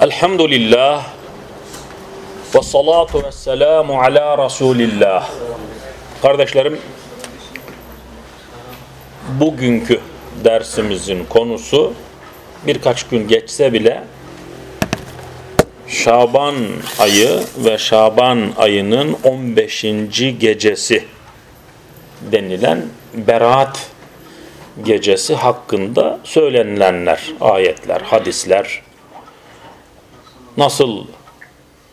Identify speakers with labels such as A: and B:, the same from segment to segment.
A: Elhamdülillah ve salatu ve selamu ala Resulillah. Kardeşlerim, bugünkü dersimizin konusu birkaç gün geçse bile Şaban ayı ve Şaban ayının 15. gecesi denilen Berat gecesi hakkında söylenilenler, ayetler, hadisler, nasıl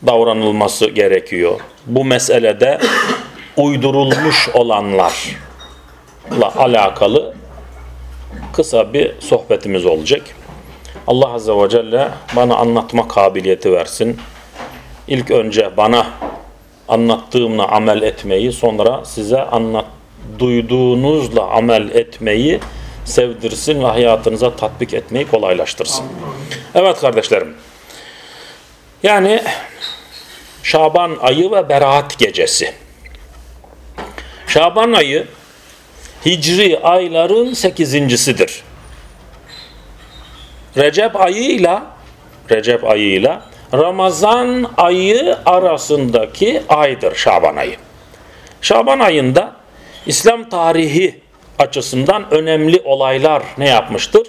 A: davranılması gerekiyor? Bu meselede uydurulmuş olanlarla alakalı kısa bir sohbetimiz olacak. Allah Azze ve Celle bana anlatma kabiliyeti versin. İlk önce bana anlattığımla amel etmeyi, sonra size anlat duyduğunuzla amel etmeyi sevdirsin ve hayatınıza tatbik etmeyi kolaylaştırsın. Evet kardeşlerim. Yani Şaban ayı ve Berat gecesi. Şaban ayı Hicri ayların sekizincisidir. Recep ayıyla Recep ayıyla Ramazan ayı arasındaki aydır Şaban ayı. Şaban ayında İslam tarihi açısından önemli olaylar ne yapmıştır?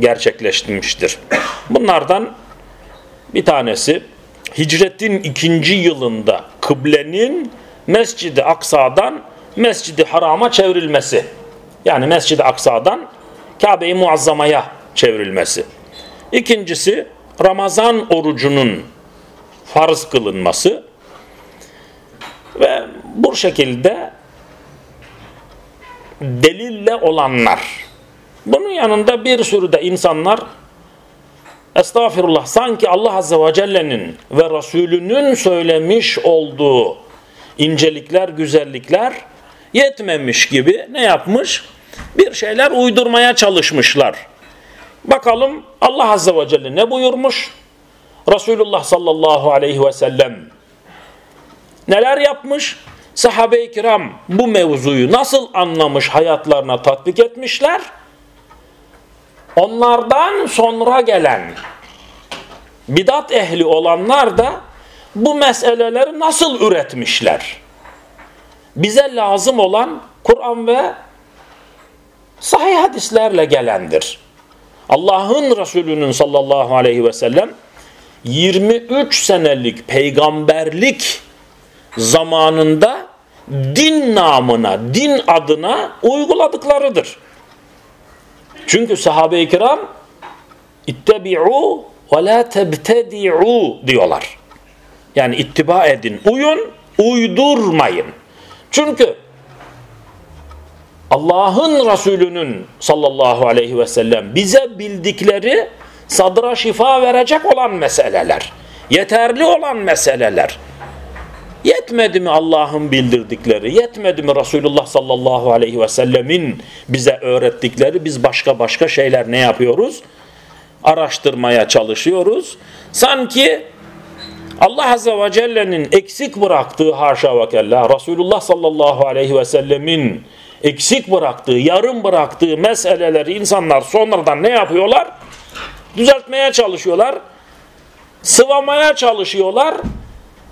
A: Gerçekleştirmiştir. Bunlardan bir tanesi hicretin ikinci yılında kıblenin Mescid-i Aksa'dan Mescid-i Haram'a çevrilmesi. Yani Mescid-i Aksa'dan Kabe-i Muazzama'ya çevrilmesi. İkincisi Ramazan orucunun farz kılınması ve bu şekilde delille olanlar. Bunun yanında bir sürü de insanlar estağfirullah sanki Allah Azze ve Celle'nin ve Resulünün söylemiş olduğu incelikler, güzellikler yetmemiş gibi ne yapmış? Bir şeyler uydurmaya çalışmışlar. Bakalım Allah Azze ve Celle ne buyurmuş? Resulullah sallallahu aleyhi ve sellem neler yapmış? Sahabe-i kiram bu mevzuyu nasıl anlamış, hayatlarına tatbik etmişler? Onlardan sonra gelen bidat ehli olanlar da bu meseleleri nasıl üretmişler? Bize lazım olan Kur'an ve sahih hadislerle gelendir. Allah'ın Resulü'nün sallallahu aleyhi ve sellem 23 senelik peygamberlik zamanında din namına, din adına uyguladıklarıdır. Çünkü sahabe-i kiram ittebi'u ve la tebtedi'u diyorlar. Yani ittiba edin, uyun, uydurmayın. Çünkü Allah'ın Resulü'nün sallallahu aleyhi ve sellem bize bildikleri sadıra şifa verecek olan meseleler. Yeterli olan meseleler. Yetmedi mi Allah'ın bildirdikleri, yetmedi mi Resulullah sallallahu aleyhi ve sellemin bize öğrettikleri, biz başka başka şeyler ne yapıyoruz? Araştırmaya çalışıyoruz. Sanki Allah azze ve celle'nin eksik bıraktığı haşa ve kella, Resulullah sallallahu aleyhi ve sellemin eksik bıraktığı, yarım bıraktığı meseleleri insanlar sonradan ne yapıyorlar? Düzeltmeye çalışıyorlar, sıvamaya çalışıyorlar,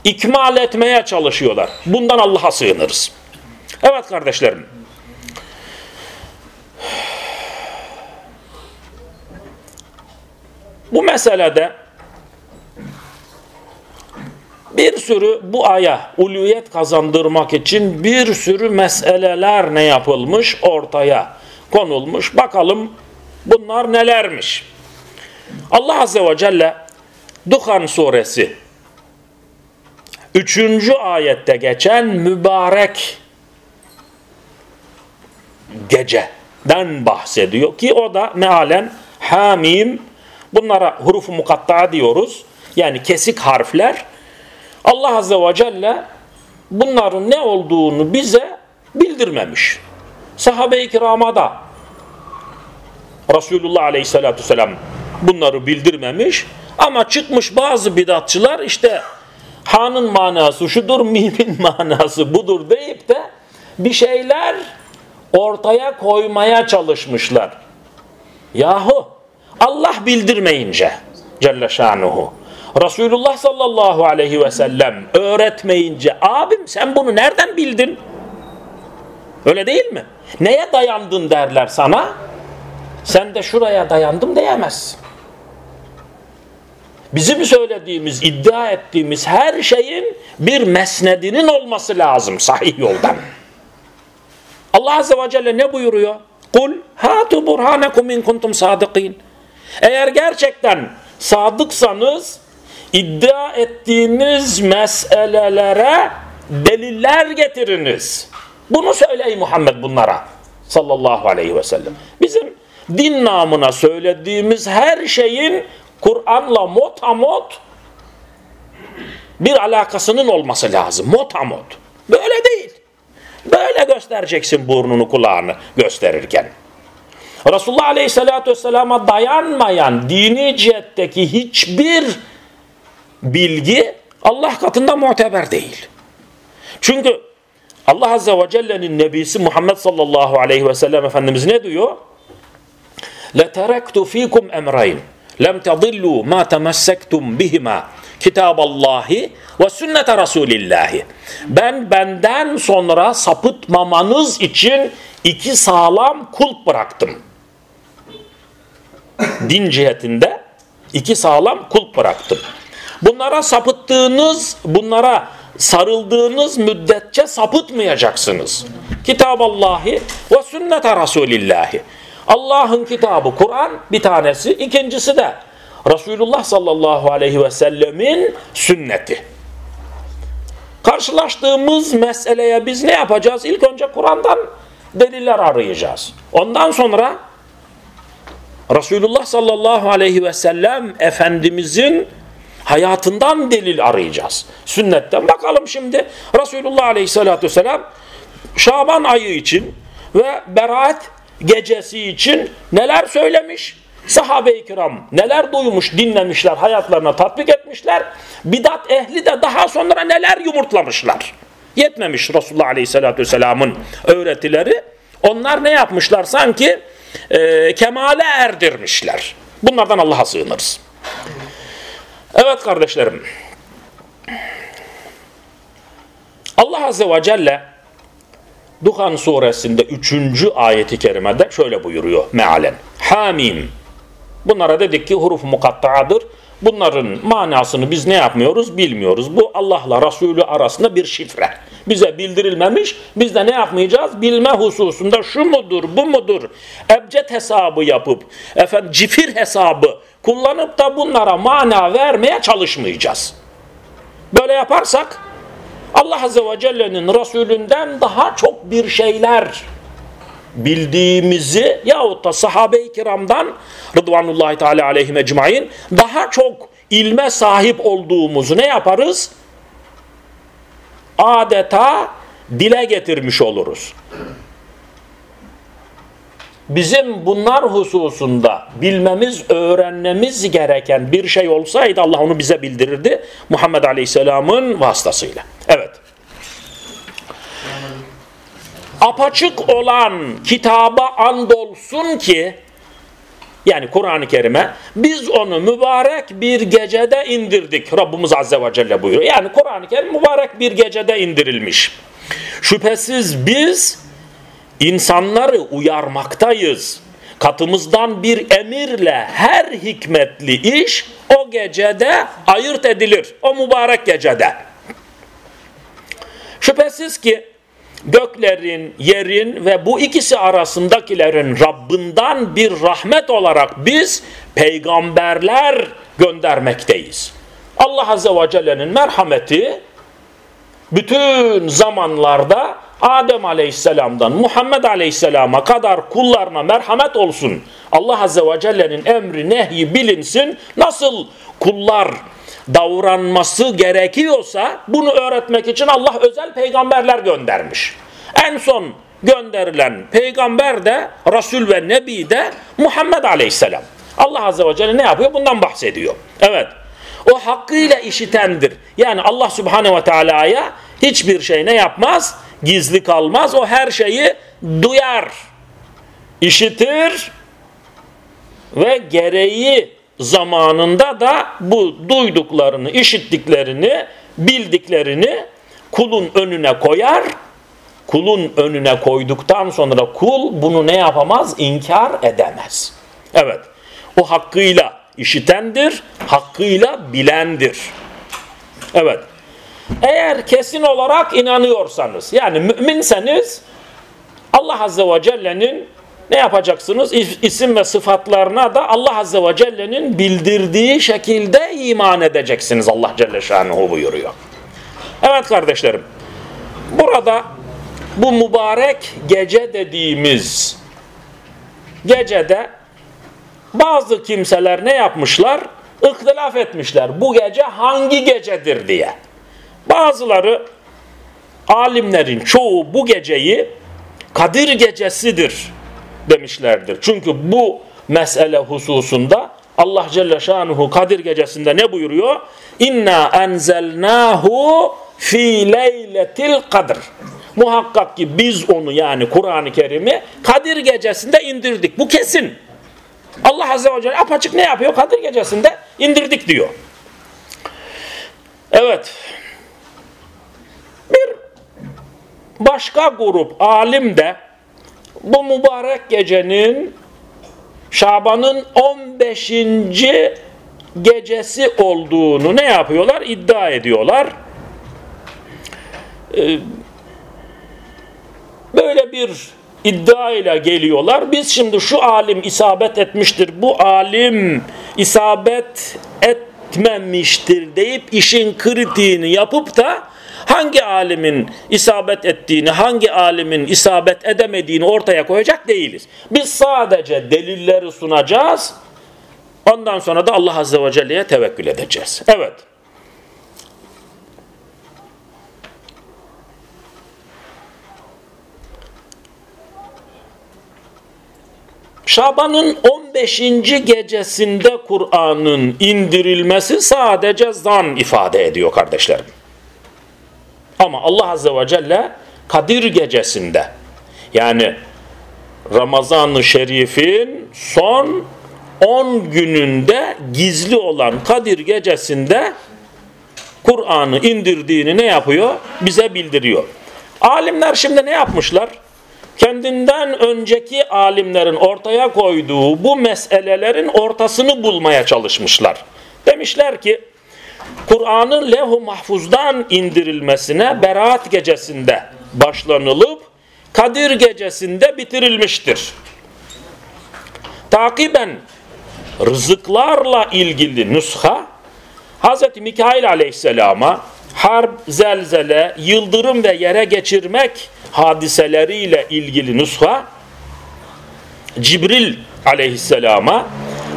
A: ikmal etmeye çalışıyorlar. Bundan Allah'a sığınırız. Evet kardeşlerim. Bu meselede bir sürü bu aya uluyet kazandırmak için bir sürü meseleler ne yapılmış ortaya konulmuş. Bakalım bunlar nelermiş. Allah Azze ve Celle Duhan suresi Üçüncü ayette geçen mübarek geceden bahsediyor ki o da mealen hamim bunlara hurufu mukatta diyoruz. Yani kesik harfler. Allah Azze ve Celle bunların ne olduğunu bize bildirmemiş. Sahabe-i kirama da Resulullah Aleyhisselatü Vesselam bunları bildirmemiş ama çıkmış bazı bidatçılar işte Ha'nın manası şudur, mimin manası budur deyip de bir şeyler ortaya koymaya çalışmışlar. Yahu Allah bildirmeyince Celle Şanuhu Resulullah sallallahu aleyhi ve sellem öğretmeyince abim sen bunu nereden bildin? Öyle değil mi? Neye dayandın derler sana? Sen de şuraya dayandım diyemezsin. Bizim söylediğimiz, iddia ettiğimiz her şeyin bir mesnedinin olması lazım sahih yoldan. Allah Azze ve Celle ne buyuruyor? Kul hatu burhanekum in kuntum sadıkin. Eğer gerçekten sadıksanız iddia ettiğiniz meselelere deliller getiriniz. Bunu söyleyin Muhammed bunlara sallallahu aleyhi ve sellem. Bizim din namına söylediğimiz her şeyin Kur'an'la motamot bir alakasının olması lazım. Motamot. Böyle değil. Böyle göstereceksin burnunu kulağını gösterirken. Resulullah Aleyhisselatü Vesselam'a dayanmayan dini cihetteki hiçbir bilgi Allah katında muteber değil. Çünkü Allah Azze ve Celle'nin nebisi Muhammed sallallahu aleyhi ve sellem Efendimiz ne diyor? لَتَرَكْتُ ف۪يكُمْ اَمْرَيْنِ lem tadillu ma temessektum bihima kitaballahi ve sünnete rasulillahi. Ben benden sonra sapıtmamanız için iki sağlam kulp bıraktım. Din cihetinde iki sağlam kulp bıraktım. Bunlara sapıttığınız, bunlara sarıldığınız müddetçe sapıtmayacaksınız. Kitaballahi ve sünnete rasulillahi. Allah'ın kitabı Kur'an bir tanesi, ikincisi de Resulullah sallallahu aleyhi ve sellemin sünneti. Karşılaştığımız meseleye biz ne yapacağız? İlk önce Kur'an'dan deliller arayacağız. Ondan sonra Resulullah sallallahu aleyhi ve sellem Efendimizin hayatından delil arayacağız. Sünnetten bakalım şimdi Resulullah aleyhissalatü vesselam Şaban ayı için ve Berat gecesi için neler söylemiş? Sahabe-i kiram neler duymuş, dinlemişler, hayatlarına tatbik etmişler. Bidat ehli de daha sonra neler yumurtlamışlar. Yetmemiş Resulullah Aleyhisselatü Vesselam'ın öğretileri. Onlar ne yapmışlar? Sanki e, kemale erdirmişler. Bunlardan Allah'a sığınırız. Evet kardeşlerim. Allah Azze ve Celle Duhan suresinde 3. ayeti kerimede şöyle buyuruyor mealen. Hamim. Bunlara dedik ki huruf mukatta'adır. Bunların manasını biz ne yapmıyoruz bilmiyoruz. Bu Allah'la Resulü arasında bir şifre. Bize bildirilmemiş. Biz de ne yapmayacağız? Bilme hususunda şu mudur, bu mudur? Ebced hesabı yapıp, efendim cifir hesabı kullanıp da bunlara mana vermeye çalışmayacağız. Böyle yaparsak Allah Azze ve Celle'nin Resulünden daha çok bir şeyler bildiğimizi yahut da sahabe-i kiramdan Rıdvanullahi Teala aleyhim ecmain daha çok ilme sahip olduğumuzu ne yaparız? Adeta dile getirmiş oluruz. Bizim bunlar hususunda bilmemiz, öğrenmemiz gereken bir şey olsaydı Allah onu bize bildirirdi. Muhammed Aleyhisselam'ın vasıtasıyla. Evet. Apaçık olan kitaba andolsun ki yani Kur'an-ı Kerim'e biz onu mübarek bir gecede indirdik. Rabbimiz Azze ve Celle buyuruyor. Yani Kur'an-ı Kerim mübarek bir gecede indirilmiş. Şüphesiz biz insanları uyarmaktayız. Katımızdan bir emirle her hikmetli iş o gecede ayırt edilir. O mübarek gecede. Şüphesiz ki göklerin, yerin ve bu ikisi arasındakilerin Rabbinden bir rahmet olarak biz peygamberler göndermekteyiz. Allah Azze ve Celle'nin merhameti bütün zamanlarda Adem Aleyhisselam'dan Muhammed Aleyhisselam'a kadar kullarına merhamet olsun. Allah Azze ve Celle'nin emri nehyi bilinsin. Nasıl kullar davranması gerekiyorsa bunu öğretmek için Allah özel peygamberler göndermiş. En son gönderilen peygamber de Resul ve Nebi de Muhammed Aleyhisselam. Allah Azze ve Celle ne yapıyor? Bundan bahsediyor. Evet. O hakkıyla işitendir. Yani Allah Subhanahu ve Teala'ya hiçbir şey ne yapmaz? Gizli kalmaz. O her şeyi duyar, işitir ve gereği zamanında da bu duyduklarını, işittiklerini, bildiklerini kulun önüne koyar. Kulun önüne koyduktan sonra kul bunu ne yapamaz? İnkar edemez. Evet. O hakkıyla işitendir, hakkıyla bilendir. Evet. Eğer kesin olarak inanıyorsanız, yani müminseniz Allah Azze ve Celle'nin ne yapacaksınız? İsim ve sıfatlarına da Allah Azze ve Celle'nin bildirdiği şekilde iman edeceksiniz. Allah Celle Şanuhu buyuruyor. Evet kardeşlerim. Burada bu mübarek gece dediğimiz gecede bazı kimseler ne yapmışlar? İhtilaf etmişler. Bu gece hangi gecedir diye. Bazıları alimlerin çoğu bu geceyi Kadir gecesidir demişlerdir. Çünkü bu mesele hususunda Allah Celle Şanuhu Kadir gecesinde ne buyuruyor? İnna enzelnahu fi leyletil kadr. Muhakkak ki biz onu yani Kur'an-ı Kerim'i Kadir gecesinde indirdik. Bu kesin. Allah Azze ve Celle apaçık ne yapıyor? Kadir gecesinde indirdik diyor. Evet. Bir başka grup alim de bu mübarek gecenin Şaban'ın 15. gecesi olduğunu ne yapıyorlar? İddia ediyorlar. Ee, böyle bir iddia ile geliyorlar. Biz şimdi şu alim isabet etmiştir, bu alim isabet etmemiştir deyip işin kritiğini yapıp da hangi alimin isabet ettiğini, hangi alimin isabet edemediğini ortaya koyacak değiliz. Biz sadece delilleri sunacağız. Ondan sonra da Allah Azze ve Celle'ye tevekkül edeceğiz. Evet. Şaban'ın 15. gecesinde Kur'an'ın indirilmesi sadece zan ifade ediyor kardeşlerim. Ama Allah Azze ve Celle Kadir gecesinde yani Ramazan-ı Şerif'in son 10 gününde gizli olan Kadir gecesinde Kur'an'ı indirdiğini ne yapıyor? Bize bildiriyor. Alimler şimdi ne yapmışlar? Kendinden önceki alimlerin ortaya koyduğu bu meselelerin ortasını bulmaya çalışmışlar. Demişler ki Kur'an'ın levh-u mahfuzdan indirilmesine Berat gecesinde başlanılıp Kadir gecesinde bitirilmiştir. Takiben rızıklarla ilgili nüsha Hz. Mikail aleyhisselama harp, zelzele, yıldırım ve yere geçirmek hadiseleriyle ilgili nüsha Cibril aleyhisselama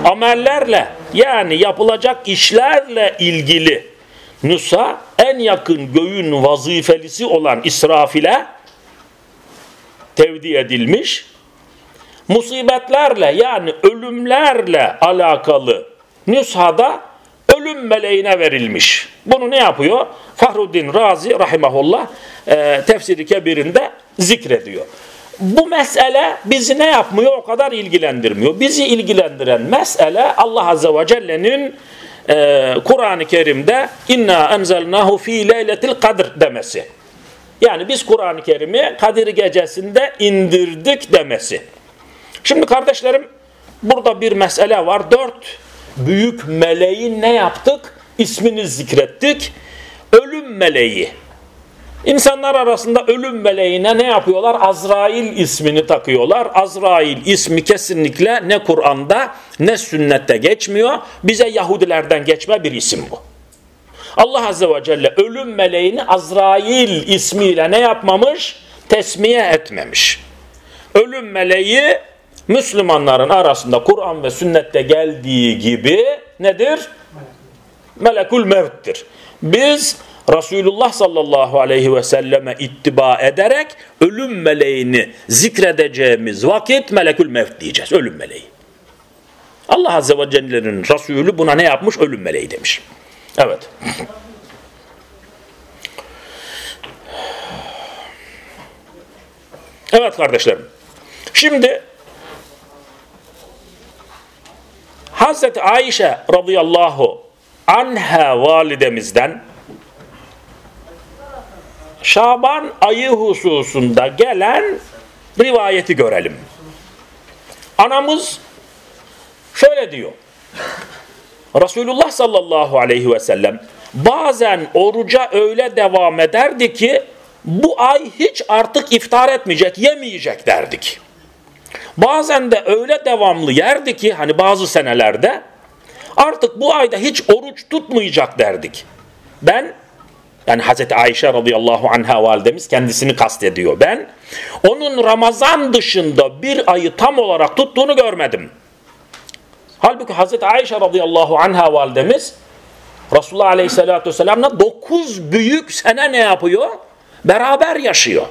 A: amellerle yani yapılacak işlerle ilgili Nusa en yakın göğün vazifelisi olan İsrafil'e tevdi edilmiş. Musibetlerle yani ölümlerle alakalı nüshada ölüm meleğine verilmiş. Bunu ne yapıyor? Fahruddin Razi rahimahullah e, tefsiri kebirinde zikrediyor bu mesele bizi ne yapmıyor? O kadar ilgilendirmiyor. Bizi ilgilendiren mesele Allah Azze ve Celle'nin e, Kur'an-ı Kerim'de inna enzelnahu fi leyletil kadr demesi. Yani biz Kur'an-ı Kerim'i Kadir gecesinde indirdik demesi. Şimdi kardeşlerim burada bir mesele var. Dört büyük meleğin ne yaptık? İsmini zikrettik. Ölüm meleği. İnsanlar arasında ölüm meleğine ne yapıyorlar? Azrail ismini takıyorlar. Azrail ismi kesinlikle ne Kur'an'da ne sünnette geçmiyor. Bize Yahudilerden geçme bir isim bu. Allah Azze ve Celle ölüm meleğini Azrail ismiyle ne yapmamış? Tesmiye etmemiş. Ölüm meleği Müslümanların arasında Kur'an ve sünnette geldiği gibi nedir? Melekul mevttir. Biz Resulullah sallallahu aleyhi ve selleme ittiba ederek ölüm meleğini zikredeceğimiz vakit melekül mevt diyeceğiz. Ölüm meleği. Allah Azze ve Celle'nin Resulü buna ne yapmış? Ölüm meleği demiş. Evet. Evet kardeşlerim. Şimdi Hazreti Ayşe radıyallahu anha validemizden Şaban ayı hususunda gelen rivayeti görelim. Anamız şöyle diyor. Resulullah sallallahu aleyhi ve sellem bazen oruca öyle devam ederdi ki bu ay hiç artık iftar etmeyecek, yemeyecek derdik. Bazen de öyle devamlı yerdi ki hani bazı senelerde artık bu ayda hiç oruç tutmayacak derdik. Ben yani Hazreti Ayşe radıyallahu anha validemiz kendisini kastediyor. Ben onun Ramazan dışında bir ayı tam olarak tuttuğunu görmedim. Halbuki Hazreti Ayşe radıyallahu anha validemiz Resulullah aleyhissalatü vesselam'la dokuz büyük sene ne yapıyor? Beraber yaşıyor.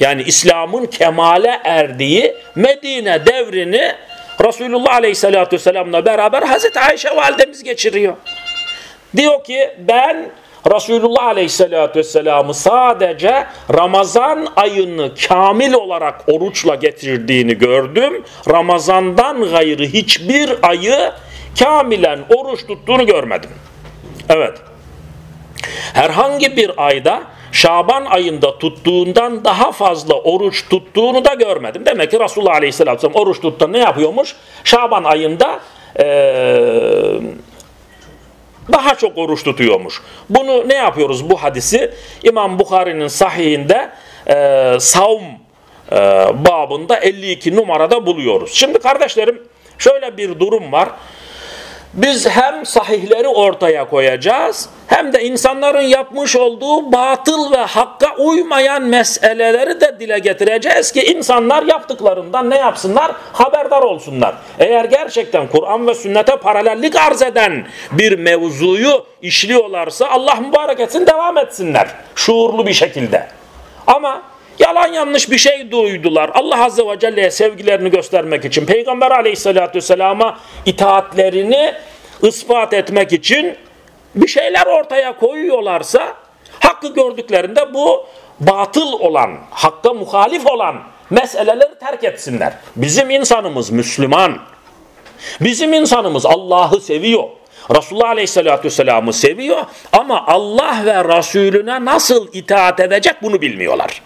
A: Yani İslam'ın kemale erdiği Medine devrini Resulullah aleyhissalatü vesselam'la beraber Hazreti Ayşe validemiz geçiriyor. Diyor ki ben Resulullah Aleyhisselatü Vesselam'ı sadece Ramazan ayını kamil olarak oruçla getirdiğini gördüm. Ramazandan gayrı hiçbir ayı kamilen oruç tuttuğunu görmedim. Evet. Herhangi bir ayda Şaban ayında tuttuğundan daha fazla oruç tuttuğunu da görmedim. Demek ki Resulullah Aleyhisselatü Vesselam oruç tuttuğunda ne yapıyormuş? Şaban ayında ee, daha çok oruç tutuyormuş. Bunu ne yapıyoruz bu hadisi? İmam Bukhari'nin sahihinde e, savm e, babında 52 numarada buluyoruz. Şimdi kardeşlerim şöyle bir durum var. Biz hem sahihleri ortaya koyacağız hem de insanların yapmış olduğu batıl ve hakka uymayan meseleleri de dile getireceğiz ki insanlar yaptıklarından ne yapsınlar? Haberdar olsunlar. Eğer gerçekten Kur'an ve sünnete paralellik arz eden bir mevzuyu işliyorlarsa Allah mübarek etsin devam etsinler. Şuurlu bir şekilde. Ama Yalan yanlış bir şey duydular. Allah Azze ve Celle'ye sevgilerini göstermek için, Peygamber Aleyhisselatü Vesselam'a itaatlerini ispat etmek için bir şeyler ortaya koyuyorlarsa hakkı gördüklerinde bu batıl olan, hakka muhalif olan meseleleri terk etsinler. Bizim insanımız Müslüman. Bizim insanımız Allah'ı seviyor. Resulullah Aleyhisselatü Vesselam'ı seviyor ama Allah ve Resulüne nasıl itaat edecek bunu bilmiyorlar.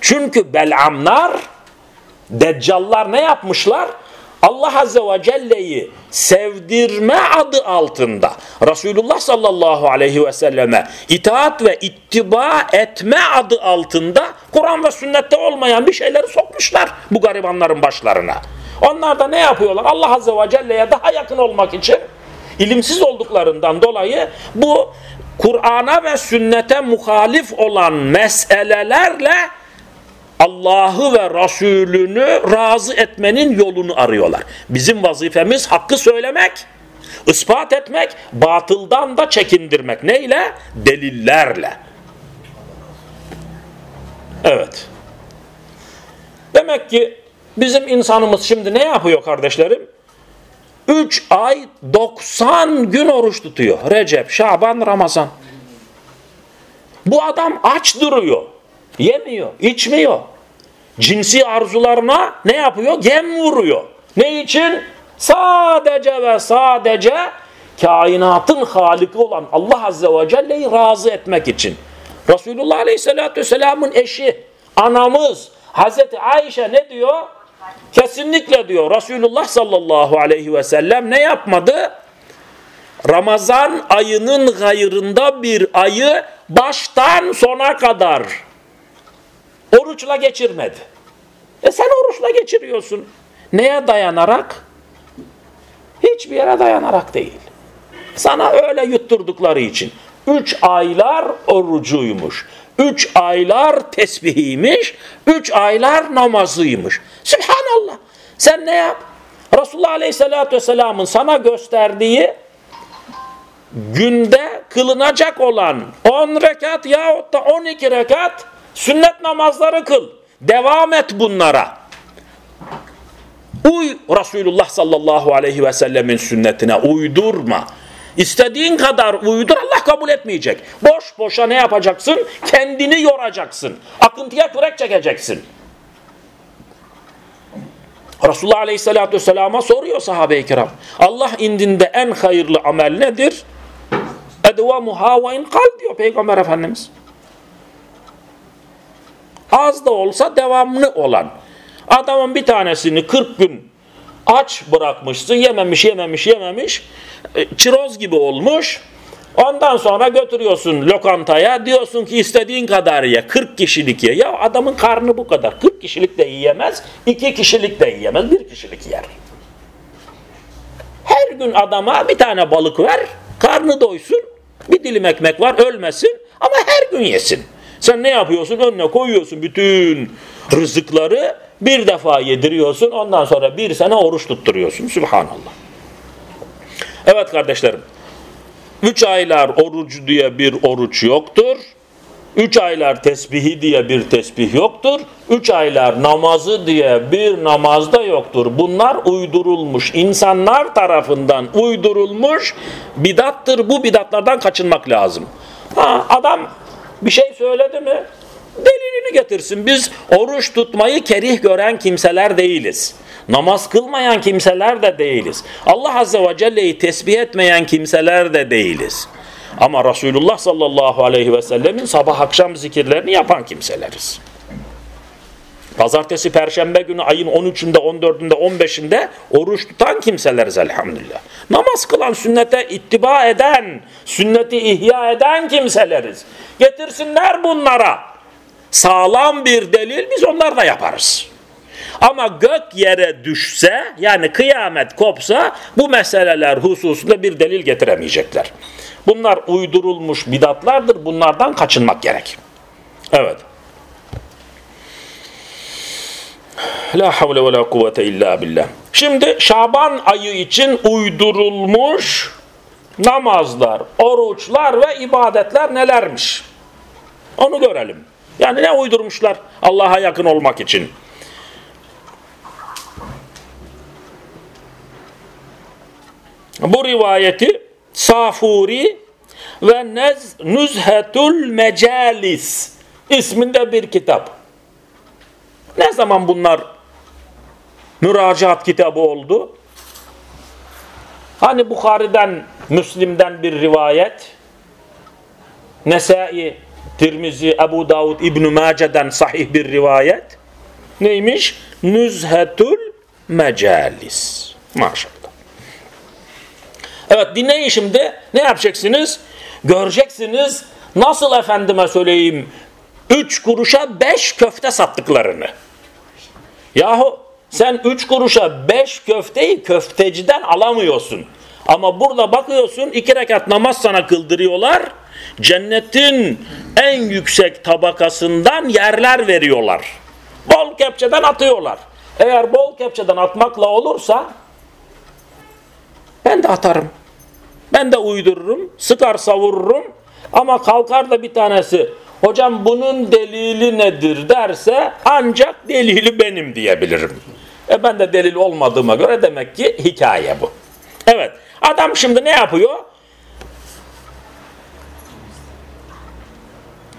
A: Çünkü belamlar, deccallar ne yapmışlar? Allah Azze ve Celle'yi sevdirme adı altında Resulullah sallallahu aleyhi ve selleme itaat ve ittiba etme adı altında Kur'an ve sünnette olmayan bir şeyleri sokmuşlar bu garibanların başlarına. Onlar da ne yapıyorlar? Allah Azze ve Celle'ye daha yakın olmak için ilimsiz olduklarından dolayı bu Kur'an'a ve sünnete muhalif olan meselelerle Allah'ı ve Resulünü razı etmenin yolunu arıyorlar. Bizim vazifemiz hakkı söylemek, ispat etmek, batıldan da çekindirmek. Neyle? Delillerle. Evet. Demek ki bizim insanımız şimdi ne yapıyor kardeşlerim? 3 ay 90 gün oruç tutuyor. Recep, Şaban, Ramazan. Bu adam aç duruyor. Yemiyor, içmiyor cinsi arzularına ne yapıyor? Gem vuruyor. Ne için? Sadece ve sadece kainatın haliki olan Allah Azze ve Celle'yi razı etmek için. Resulullah Aleyhisselatü Vesselam'ın eşi, anamız Hazreti Ayşe ne diyor? Kesinlikle diyor Resulullah sallallahu aleyhi ve sellem ne yapmadı? Ramazan ayının gayrında bir ayı baştan sona kadar Oruçla geçirmedi. E sen oruçla geçiriyorsun. Neye dayanarak? Hiçbir yere dayanarak değil. Sana öyle yutturdukları için. Üç aylar orucuymuş. Üç aylar tesbihiymiş. Üç aylar namazıymış. Sübhanallah. Sen ne yap? Resulullah Aleyhisselatü Vesselam'ın sana gösterdiği günde kılınacak olan 10 rekat yahut da 12 rekat Sünnet namazları kıl. Devam et bunlara. Uy Resulullah sallallahu aleyhi ve sellemin sünnetine uydurma. İstediğin kadar uydur Allah kabul etmeyecek. Boş boşa ne yapacaksın? Kendini yoracaksın. Akıntıya kürek çekeceksin. Resulullah Aleyhisselatü Vesselam'a soruyor sahabe-i kiram. Allah indinde en hayırlı amel nedir? Edvamuha ve inkal diyor Peygamber Efendimiz. Az da olsa devamlı olan. Adamın bir tanesini 40 gün aç bırakmışsın, yememiş, yememiş, yememiş, e, çiroz gibi olmuş. Ondan sonra götürüyorsun lokantaya, diyorsun ki istediğin kadar ye, 40 kişilik ye. Ya adamın karnı bu kadar, 40 kişilik de yiyemez, 2 kişilik de yiyemez, 1 kişilik yer. Her gün adama bir tane balık ver, karnı doysun, bir dilim ekmek var, ölmesin ama her gün yesin. Sen ne yapıyorsun? Önüne koyuyorsun bütün rızıkları, bir defa yediriyorsun, ondan sonra bir sene oruç tutturuyorsun. Sübhanallah. Evet kardeşlerim, üç aylar orucu diye bir oruç yoktur. Üç aylar tesbihi diye bir tesbih yoktur. Üç aylar namazı diye bir namazda yoktur. Bunlar uydurulmuş, insanlar tarafından uydurulmuş bidattır. Bu bidatlardan kaçınmak lazım. Ha, adam bir şey söyledi mi? Delilini getirsin. Biz oruç tutmayı kerih gören kimseler değiliz. Namaz kılmayan kimseler de değiliz. Allah Azze ve Celle'yi tesbih etmeyen kimseler de değiliz. Ama Resulullah sallallahu aleyhi ve sellemin sabah akşam zikirlerini yapan kimseleriz. Pazartesi, perşembe günü ayın 13'ünde, 14'ünde, 15'inde oruç tutan kimseleriz elhamdülillah. Namaz kılan, sünnete ittiba eden, sünneti ihya eden kimseleriz. Getirsinler bunlara. Sağlam bir delil biz onlar da yaparız. Ama gök yere düşse yani kıyamet kopsa bu meseleler hususunda bir delil getiremeyecekler. Bunlar uydurulmuş bidatlardır. Bunlardan kaçınmak gerek. Evet. La havle ve la kuvvete illa billah. Şimdi Şaban ayı için uydurulmuş namazlar, oruçlar ve ibadetler nelermiş? Onu görelim. Yani ne uydurmuşlar Allah'a yakın olmak için? Bu rivayeti Safuri ve Nez, Nüzhetul Mecalis isminde bir kitap. Ne zaman bunlar müracaat kitabı oldu? Hani Bukhari'den, Müslim'den bir rivayet, Nesai, Tirmizi, Ebu Davud, İbn-i Mace'den sahih bir rivayet. Neymiş? Nüzhetul Mecalis. Maşallah. Evet dinleyin şimdi ne yapacaksınız? Göreceksiniz nasıl efendime söyleyeyim üç kuruşa beş köfte sattıklarını. Yahu sen üç kuruşa beş köfteyi köfteciden alamıyorsun. Ama burada bakıyorsun iki rekat namaz sana kıldırıyorlar. Cennetin en yüksek tabakasından yerler veriyorlar. Bol kepçeden atıyorlar. Eğer bol kepçeden atmakla olursa ben de atarım. Ben de uydururum, sıkar savururum ama kalkar da bir tanesi hocam bunun delili nedir derse ancak delili benim diyebilirim. E ben de delil olmadığıma göre demek ki hikaye bu. Evet adam şimdi ne yapıyor?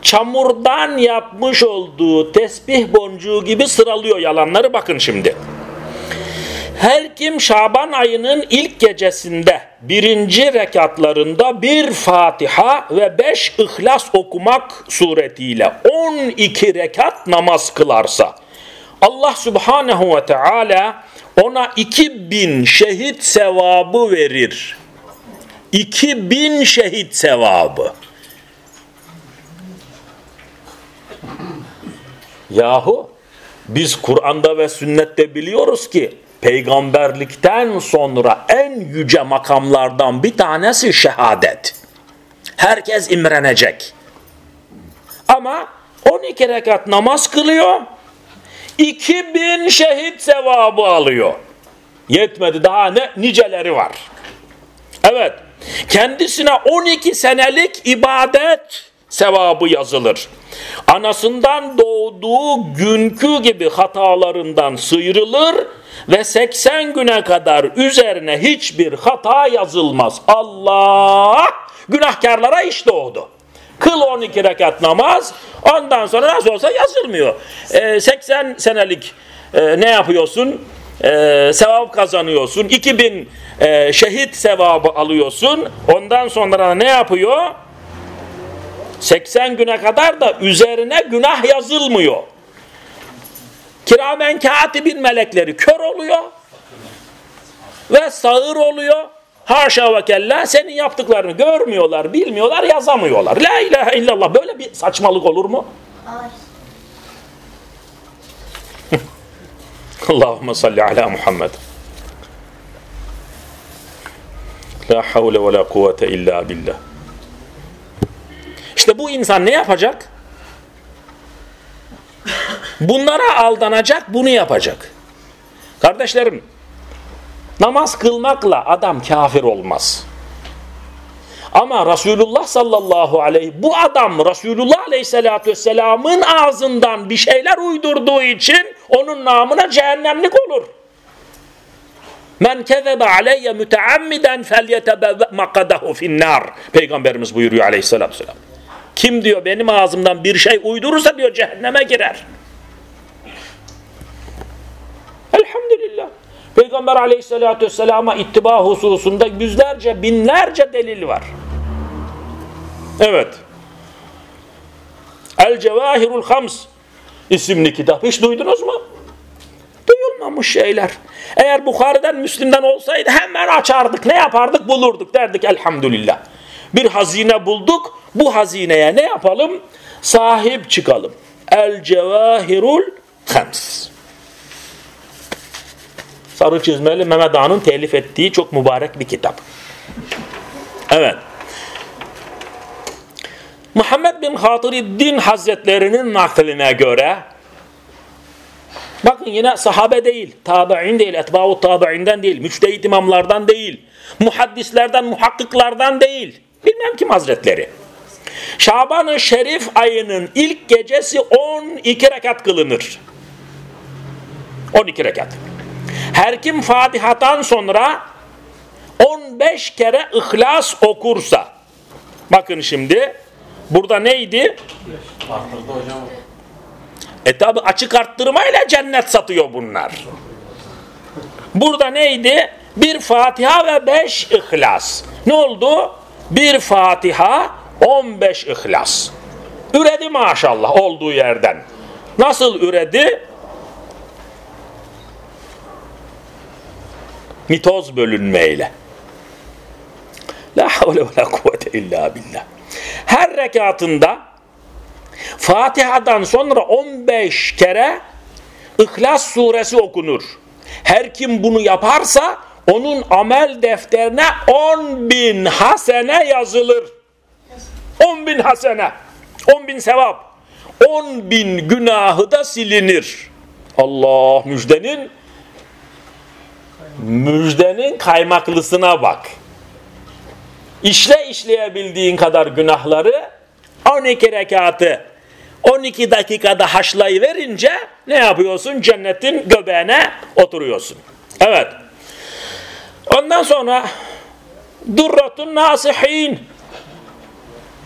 A: Çamurdan yapmış olduğu tesbih boncuğu gibi sıralıyor yalanları bakın şimdi. Her kim Şaban ayının ilk gecesinde birinci rekatlarında bir Fatiha ve beş İhlas okumak suretiyle 12 rekat namaz kılarsa Allah subhanehu ve teala ona 2000 şehit sevabı verir. 2000 şehit sevabı. Yahu biz Kur'an'da ve sünnette biliyoruz ki peygamberlikten sonra en yüce makamlardan bir tanesi şehadet. Herkes imrenecek. Ama 12 rekat namaz kılıyor, 2000 şehit sevabı alıyor. Yetmedi daha ne niceleri var. Evet, kendisine 12 senelik ibadet sevabı yazılır. Anasından doğduğu günkü gibi hatalarından sıyrılır ve 80 güne kadar üzerine hiçbir hata yazılmaz. Allah günahkarlara iş doğdu. Kıl 12 rekat namaz ondan sonra nasıl olsa yazılmıyor. E, 80 senelik e, ne yapıyorsun? e, sevap kazanıyorsun. 2000 e, şehit sevabı alıyorsun. Ondan sonra ne yapıyor? 80 güne kadar da üzerine günah yazılmıyor. Kiramen katibin melekleri kör oluyor ve sağır oluyor. Haşa ve kella senin yaptıklarını görmüyorlar, bilmiyorlar, yazamıyorlar. La ilahe illallah böyle bir saçmalık olur mu? Allahümme salli ala Muhammed. La havle ve la kuvvete illa billah. İşte bu insan ne yapacak? Bunlara aldanacak, bunu yapacak. Kardeşlerim, namaz kılmakla adam kafir olmaz. Ama Resulullah sallallahu aleyhi bu adam Resulullah aleyhissalatü vesselamın ağzından bir şeyler uydurduğu için onun namına cehennemlik olur. Men kezebe aleyye müteammiden felyetebevve makadahu finnar. Peygamberimiz buyuruyor aleyhissalatü vesselam. Kim diyor benim ağzımdan bir şey uydurursa diyor cehenneme girer. Elhamdülillah. Peygamber aleyhissalatü vesselama ittiba hususunda yüzlerce binlerce delil var. Evet. El Cevahirul Hams isimli kitap. Hiç duydunuz mu? Duyulmamış şeyler. Eğer Bukhari'den, Müslim'den olsaydı hemen açardık. Ne yapardık? Bulurduk. Derdik elhamdülillah. Bir hazine bulduk. Bu hazineye ne yapalım? Sahip çıkalım. El Cevahirul Hams. Sarı çizmeli Mehmet Ağa'nın telif ettiği çok mübarek bir kitap. Evet. Muhammed bin Hatiriddin Hazretlerinin nakline göre bakın yine sahabe değil, tabi'in değil, etba'u tabi'inden değil, müçtehit imamlardan değil, muhaddislerden, muhakkıklardan değil. Bilmem kim hazretleri. Şaban-ı Şerif ayının ilk gecesi 12 rekat kılınır. 12 rekat. Her kim Fatiha'dan sonra 15 kere İhlas okursa bakın şimdi burada neydi? E tabi açık arttırmayla cennet satıyor bunlar. Burada neydi? Bir Fatiha ve beş İhlas. Ne oldu? Bir Fatiha, on beş İhlas. Üredi maşallah olduğu yerden. Nasıl üredi? Mitoz bölünmeyle. La havle ve la kuvvete illa billah. Her rekatında Fatiha'dan sonra 15 kere İhlas suresi okunur. Her kim bunu yaparsa onun amel defterine 10 bin hasene yazılır. 10 bin hasene. 10 bin sevap. 10 bin günahı da silinir. Allah müjdenin müjdenin kaymaklısına bak. İşle işleyebildiğin kadar günahları 12 rekatı 12 dakikada haşlayıverince ne yapıyorsun? Cennetin göbeğine oturuyorsun. Evet. Ondan sonra Durratun Nasihin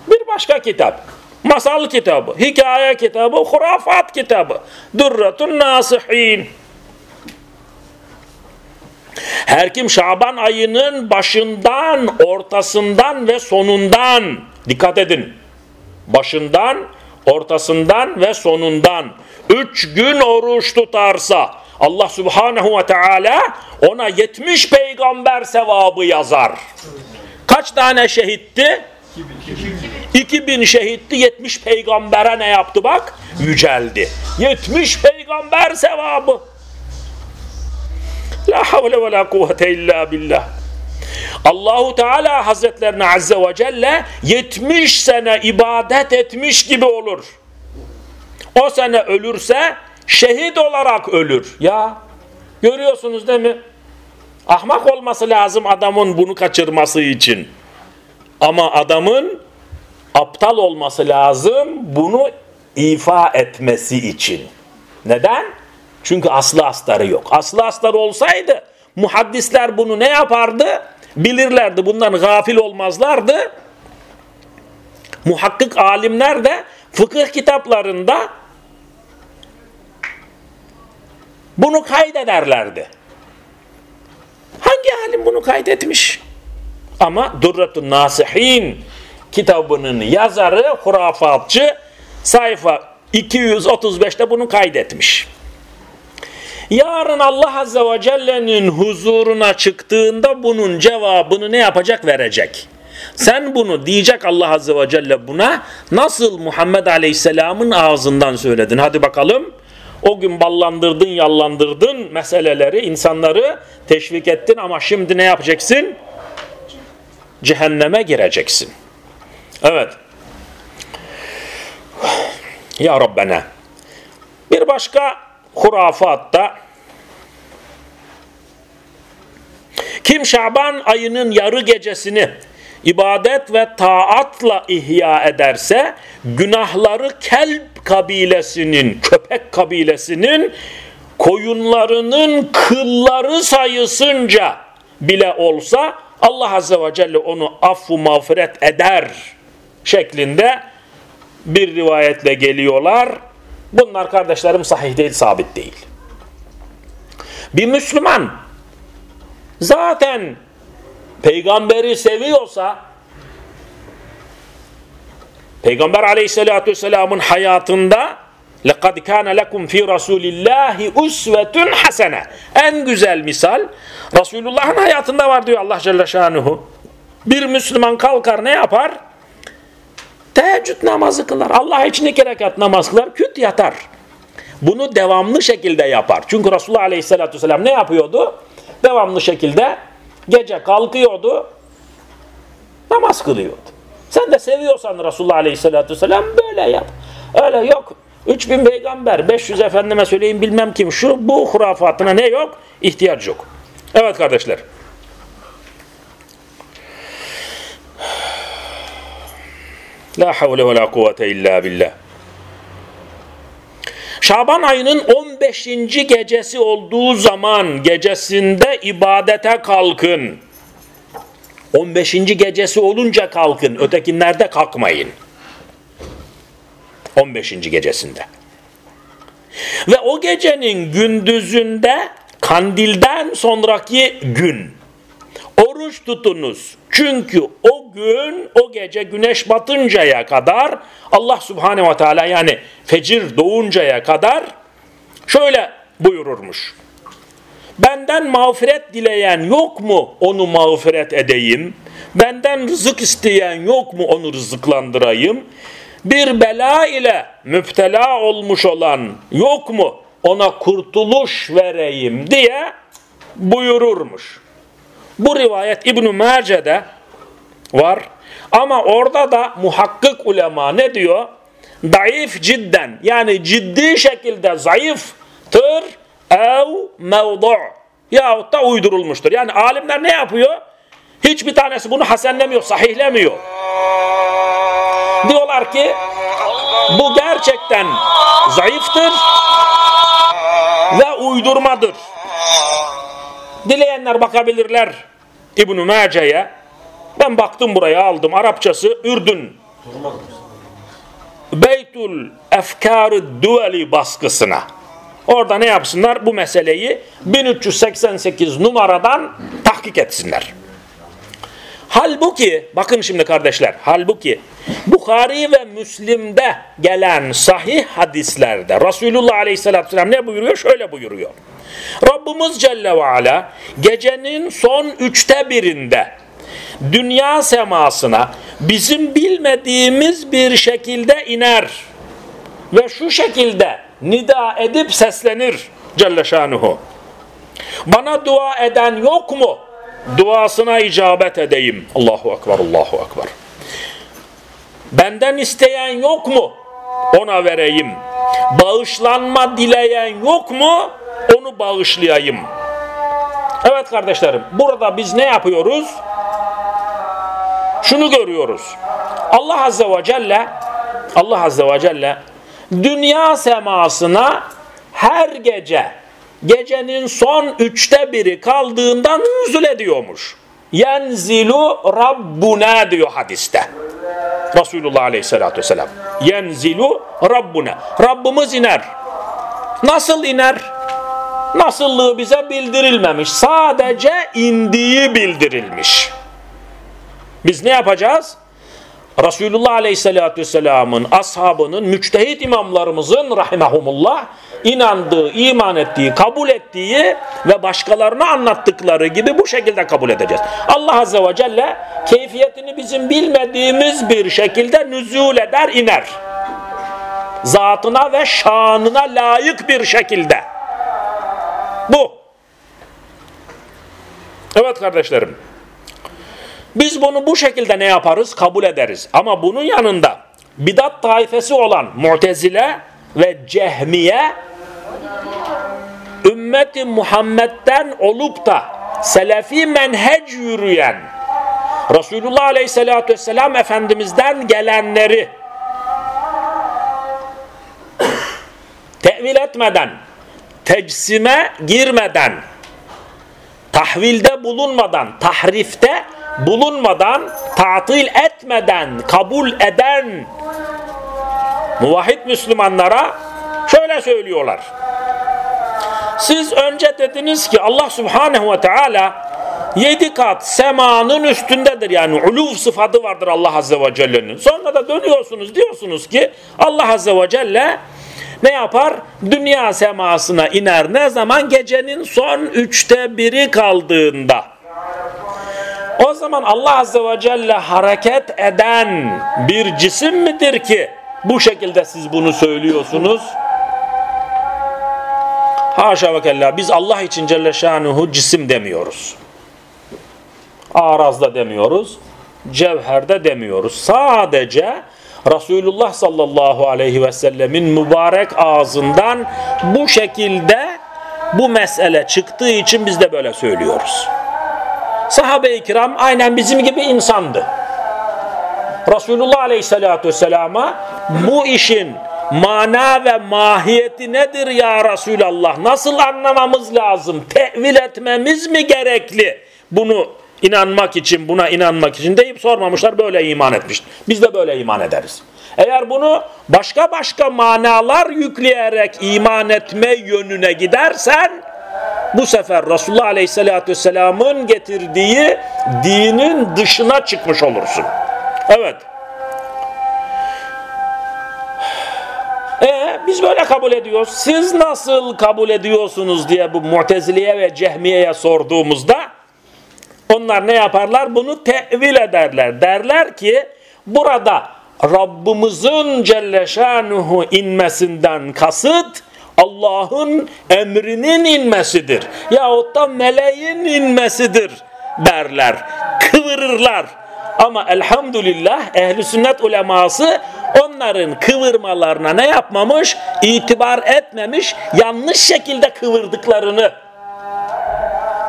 A: bir başka kitap. Masal kitabı, hikaye kitabı, hurafat kitabı. Durratun Nasihin her kim Şaban ayının başından, ortasından ve sonundan dikkat edin. Başından, ortasından ve sonundan üç gün oruç tutarsa Allah subhanehu ve teala ona 70 peygamber sevabı yazar. Kaç tane şehitti? 2000 şehitti 70 peygambere ne yaptı bak? Yüceldi. 70 peygamber sevabı. La havle ve la kuvvete illa billah. Allahu Teala Hazretlerine Azze ve Celle 70 sene ibadet etmiş gibi olur. O sene ölürse şehit olarak ölür. Ya görüyorsunuz değil mi? Ahmak olması lazım adamın bunu kaçırması için. Ama adamın aptal olması lazım bunu ifa etmesi için. Neden? Çünkü aslı astarı yok. Aslı astarı olsaydı muhaddisler bunu ne yapardı? Bilirlerdi. Bundan gafil olmazlardı. Muhakkik alimler de fıkıh kitaplarında bunu kaydederlerdi. bunu kaydetmiş. Ama Durratun Nasihin kitabının yazarı, hurafatçı sayfa 235'te bunu kaydetmiş. Yarın Allah Azze ve Celle'nin huzuruna çıktığında bunun cevabını ne yapacak? Verecek. Sen bunu diyecek Allah Azze ve Celle buna nasıl Muhammed Aleyhisselam'ın ağzından söyledin? Hadi bakalım. O gün ballandırdın, yallandırdın meseleleri, insanları teşvik ettin ama şimdi ne yapacaksın? Cehenneme gireceksin. Evet. Ya Rabbena. Bir başka hurafatta kim Şaban ayının yarı gecesini ibadet ve taatla ihya ederse günahları kelp kabilesinin, köpek kabilesinin koyunlarının kılları sayısınca bile olsa Allah Azze ve Celle onu affu mağfiret eder şeklinde bir rivayetle geliyorlar. Bunlar kardeşlerim sahih değil, sabit değil. Bir Müslüman zaten peygamberi seviyorsa Peygamber aleyhissalatü vesselamın hayatında لَقَدْ كَانَ لَكُمْ ف۪ي رَسُولِ اللّٰهِ اُسْوَةٌ حَسَنَةٌ En güzel misal Resulullah'ın hayatında var diyor Allah Celle Şanuhu. Bir Müslüman kalkar ne yapar? Teheccüd namazı kılar. Allah için iki rekat namaz kılar, küt yatar. Bunu devamlı şekilde yapar. Çünkü Resulullah Aleyhisselatü Vesselam ne yapıyordu? Devamlı şekilde gece kalkıyordu, namaz kılıyordu. Sen de seviyorsan Resulullah Aleyhisselatü Vesselam böyle yap. Öyle yok. 3000 peygamber, 500 efendime söyleyeyim bilmem kim şu, bu hurafatına ne yok? İhtiyaç yok. Evet kardeşler. La havle ve la kuvvete illa billah. Şaban ayının 15. gecesi olduğu zaman gecesinde ibadete kalkın. 15. gecesi olunca kalkın. Ötekinlerde kalkmayın. 15. gecesinde. Ve o gecenin gündüzünde kandilden sonraki gün oruç tutunuz. Çünkü o gün, o gece güneş batıncaya kadar Allah Subhanahu ve Teala yani fecir doğuncaya kadar şöyle buyururmuş. Benden mağfiret dileyen yok mu onu mağfiret edeyim? Benden rızık isteyen yok mu onu rızıklandırayım? Bir bela ile müptela olmuş olan yok mu ona kurtuluş vereyim diye buyururmuş. Bu rivayet İbn-i Mace'de var. Ama orada da muhakkik ulema ne diyor? Daif cidden yani ciddi şekilde zayıftır ev mevdu' yahut da uydurulmuştur. Yani alimler ne yapıyor? Hiçbir tanesi bunu hasenlemiyor, sahihlemiyor. Diyorlar ki bu gerçekten zayıftır ve uydurmadır. Dileyenler bakabilirler İbn-i Mace'ye. Ben baktım buraya aldım. Arapçası Ürdün. Beytul Efkar Duveli baskısına. Orada ne yapsınlar? Bu meseleyi 1388 numaradan tahkik etsinler. Halbuki, bakın şimdi kardeşler, halbuki Bukhari ve Müslim'de gelen sahih hadislerde Resulullah Aleyhisselatü Vesselam ne buyuruyor? Şöyle buyuruyor. Rabbimiz Celle ve Ala gecenin son üçte birinde dünya semasına bizim bilmediğimiz bir şekilde iner ve şu şekilde nida edip seslenir Celle Şanuhu. Bana dua eden yok mu? Duasına icabet edeyim. Allahu Ekber, Allahu Ekber. Benden isteyen yok mu? Ona vereyim. Bağışlanma dileyen yok mu? Onu bağışlayayım. Evet kardeşlerim, burada biz ne yapıyoruz? Şunu görüyoruz. Allah Azze ve Celle Allah Azze ve Celle dünya semasına her gece gecenin son üçte biri kaldığından nüzul ediyormuş. Yenzilu Rabbuna diyor hadiste. Resulullah Aleyhisselatü Vesselam. Yenzilu Rabbuna. Rabbimiz iner. Nasıl iner? nasıllığı bize bildirilmemiş. Sadece indiği bildirilmiş. Biz ne yapacağız? Resulullah Aleyhisselatü Vesselam'ın, ashabının, müçtehit imamlarımızın rahimahumullah inandığı, iman ettiği, kabul ettiği ve başkalarına anlattıkları gibi bu şekilde kabul edeceğiz. Allah Azze ve Celle keyfiyetini bizim bilmediğimiz bir şekilde nüzul eder, iner. Zatına ve şanına layık bir şekilde. Bu. Evet kardeşlerim. Biz bunu bu şekilde ne yaparız? Kabul ederiz. Ama bunun yanında bidat taifesi olan Mu'tezile ve Cehmiye ümmeti Muhammed'den olup da selefi menhec yürüyen Resulullah Aleyhisselatü Vesselam Efendimiz'den gelenleri tevil etmeden, tecsime girmeden, tahvilde bulunmadan, tahrifte bulunmadan, tatil etmeden, kabul eden muvahhid Müslümanlara şöyle söylüyorlar. Siz önce dediniz ki Allah Subhanahu ve Teala yedi kat semanın üstündedir. Yani uluv sıfatı vardır Allah Azze ve Celle'nin. Sonra da dönüyorsunuz diyorsunuz ki Allah Azze ve Celle ne yapar? Dünya semasına iner. Ne zaman? Gecenin son üçte biri kaldığında. O zaman Allah Azze ve Celle hareket eden bir cisim midir ki bu şekilde siz bunu söylüyorsunuz? Haşa ve kella biz Allah için Celle Şanuhu cisim demiyoruz. Arazda demiyoruz. Cevherde demiyoruz. Sadece Resulullah sallallahu aleyhi ve sellemin mübarek ağzından bu şekilde bu mesele çıktığı için biz de böyle söylüyoruz. Sahabe-i kiram aynen bizim gibi insandı. Resulullah aleyhissalatü vesselama bu işin mana ve mahiyeti nedir ya Resulallah? Nasıl anlamamız lazım? Tevil etmemiz mi gerekli? Bunu inanmak için, buna inanmak için deyip sormamışlar, böyle iman etmiş. Biz de böyle iman ederiz. Eğer bunu başka başka manalar yükleyerek iman etme yönüne gidersen, bu sefer Resulullah Aleyhisselatü Vesselam'ın getirdiği dinin dışına çıkmış olursun. Evet. E biz böyle kabul ediyoruz. Siz nasıl kabul ediyorsunuz diye bu Mu'teziliye ve Cehmiye'ye sorduğumuzda onlar ne yaparlar? Bunu tevil ederler. Derler ki burada Rabbimizin Celle Şanuhu inmesinden kasıt Allah'ın emrinin inmesidir. Yahut da meleğin inmesidir derler. Kıvırırlar. Ama elhamdülillah ehli sünnet uleması onların kıvırmalarına ne yapmamış? İtibar etmemiş, yanlış şekilde kıvırdıklarını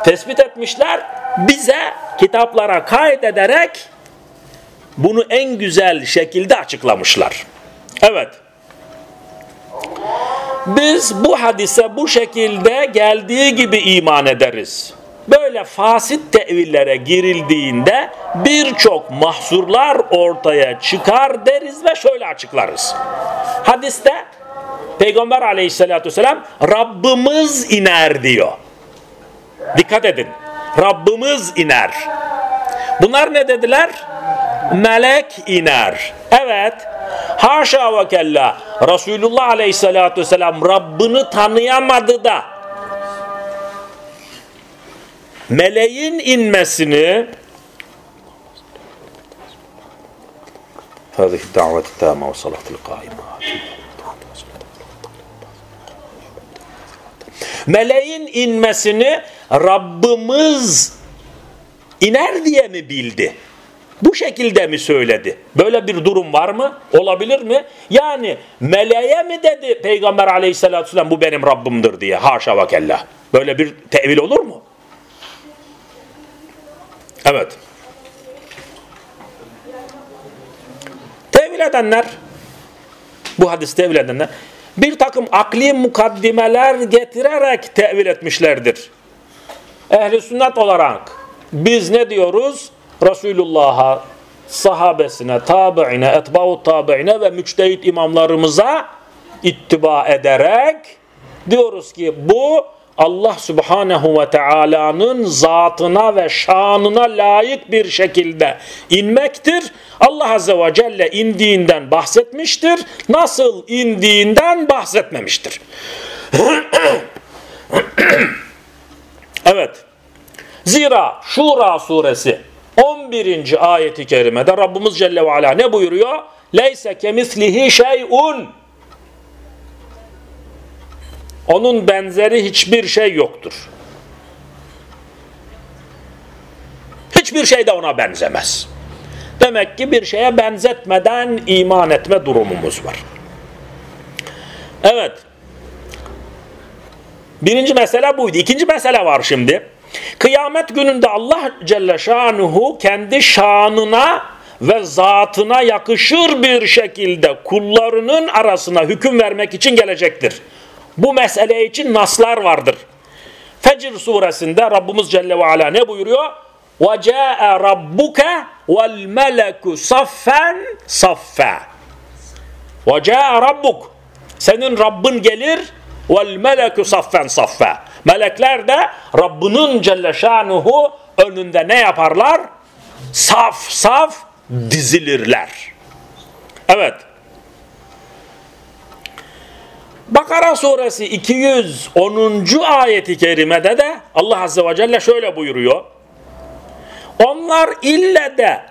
A: tespit etmişler. Bize kitaplara kaydederek bunu en güzel şekilde açıklamışlar. Evet. Biz bu hadise bu şekilde geldiği gibi iman ederiz. Böyle fasit tevillere girildiğinde birçok mahsurlar ortaya çıkar deriz ve şöyle açıklarız. Hadiste Peygamber aleyhissalatü vesselam Rabbimiz iner diyor. Dikkat edin. Rabbimiz iner. Bunlar ne dediler? Melek iner. Evet. Haşa ve kella Resulullah aleyhissalatü vesselam Rabbini tanıyamadı da meleğin inmesini هذه الدعوة التامة والصلاة القائمة Meleğin inmesini Rabbimiz iner diye mi bildi? Bu şekilde mi söyledi? Böyle bir durum var mı? Olabilir mi? Yani meleğe mi dedi Peygamber aleyhissalatü vesselam bu benim Rabbimdir diye haşa ve kella. Böyle bir tevil olur mu? Evet. Tevil edenler bu hadis tevil edenler bir takım akli mukaddimeler getirerek tevil etmişlerdir. Ehli sünnet olarak biz ne diyoruz? Resulullah'a, sahabesine, tabi'ine, etba'u tabi'ine ve müçtehit imamlarımıza ittiba ederek diyoruz ki bu Allah subhanehu ve teala'nın zatına ve şanına layık bir şekilde inmektir. Allah azze ve celle indiğinden bahsetmiştir. Nasıl indiğinden bahsetmemiştir. evet. Zira Şura suresi 11. ayeti kerimede Rabbimiz Celle ve Ala ne buyuruyor? Leyse kemislihi şey'un onun benzeri hiçbir şey yoktur. Hiçbir şey de ona benzemez. Demek ki bir şeye benzetmeden iman etme durumumuz var. Evet. Birinci mesele buydu. İkinci mesele var şimdi. Kıyamet gününde Allah Celle Şanuhu kendi şanına ve zatına yakışır bir şekilde kullarının arasına hüküm vermek için gelecektir. Bu mesele için naslar vardır. Fecr suresinde Rabbimiz Celle ve Ala ne buyuruyor? وَجَاءَ رَبُّكَ وَالْمَلَكُ صَفًّا صَفًّا وَجَاءَ رَبُّكَ Senin Rabbin gelir vel meleku saffen saffe. Melekler de Rabbinin Celle Şanuhu önünde ne yaparlar? Saf saf dizilirler. Evet. Bakara suresi 210. ayeti kerimede de Allah Azze ve Celle şöyle buyuruyor. Onlar ille de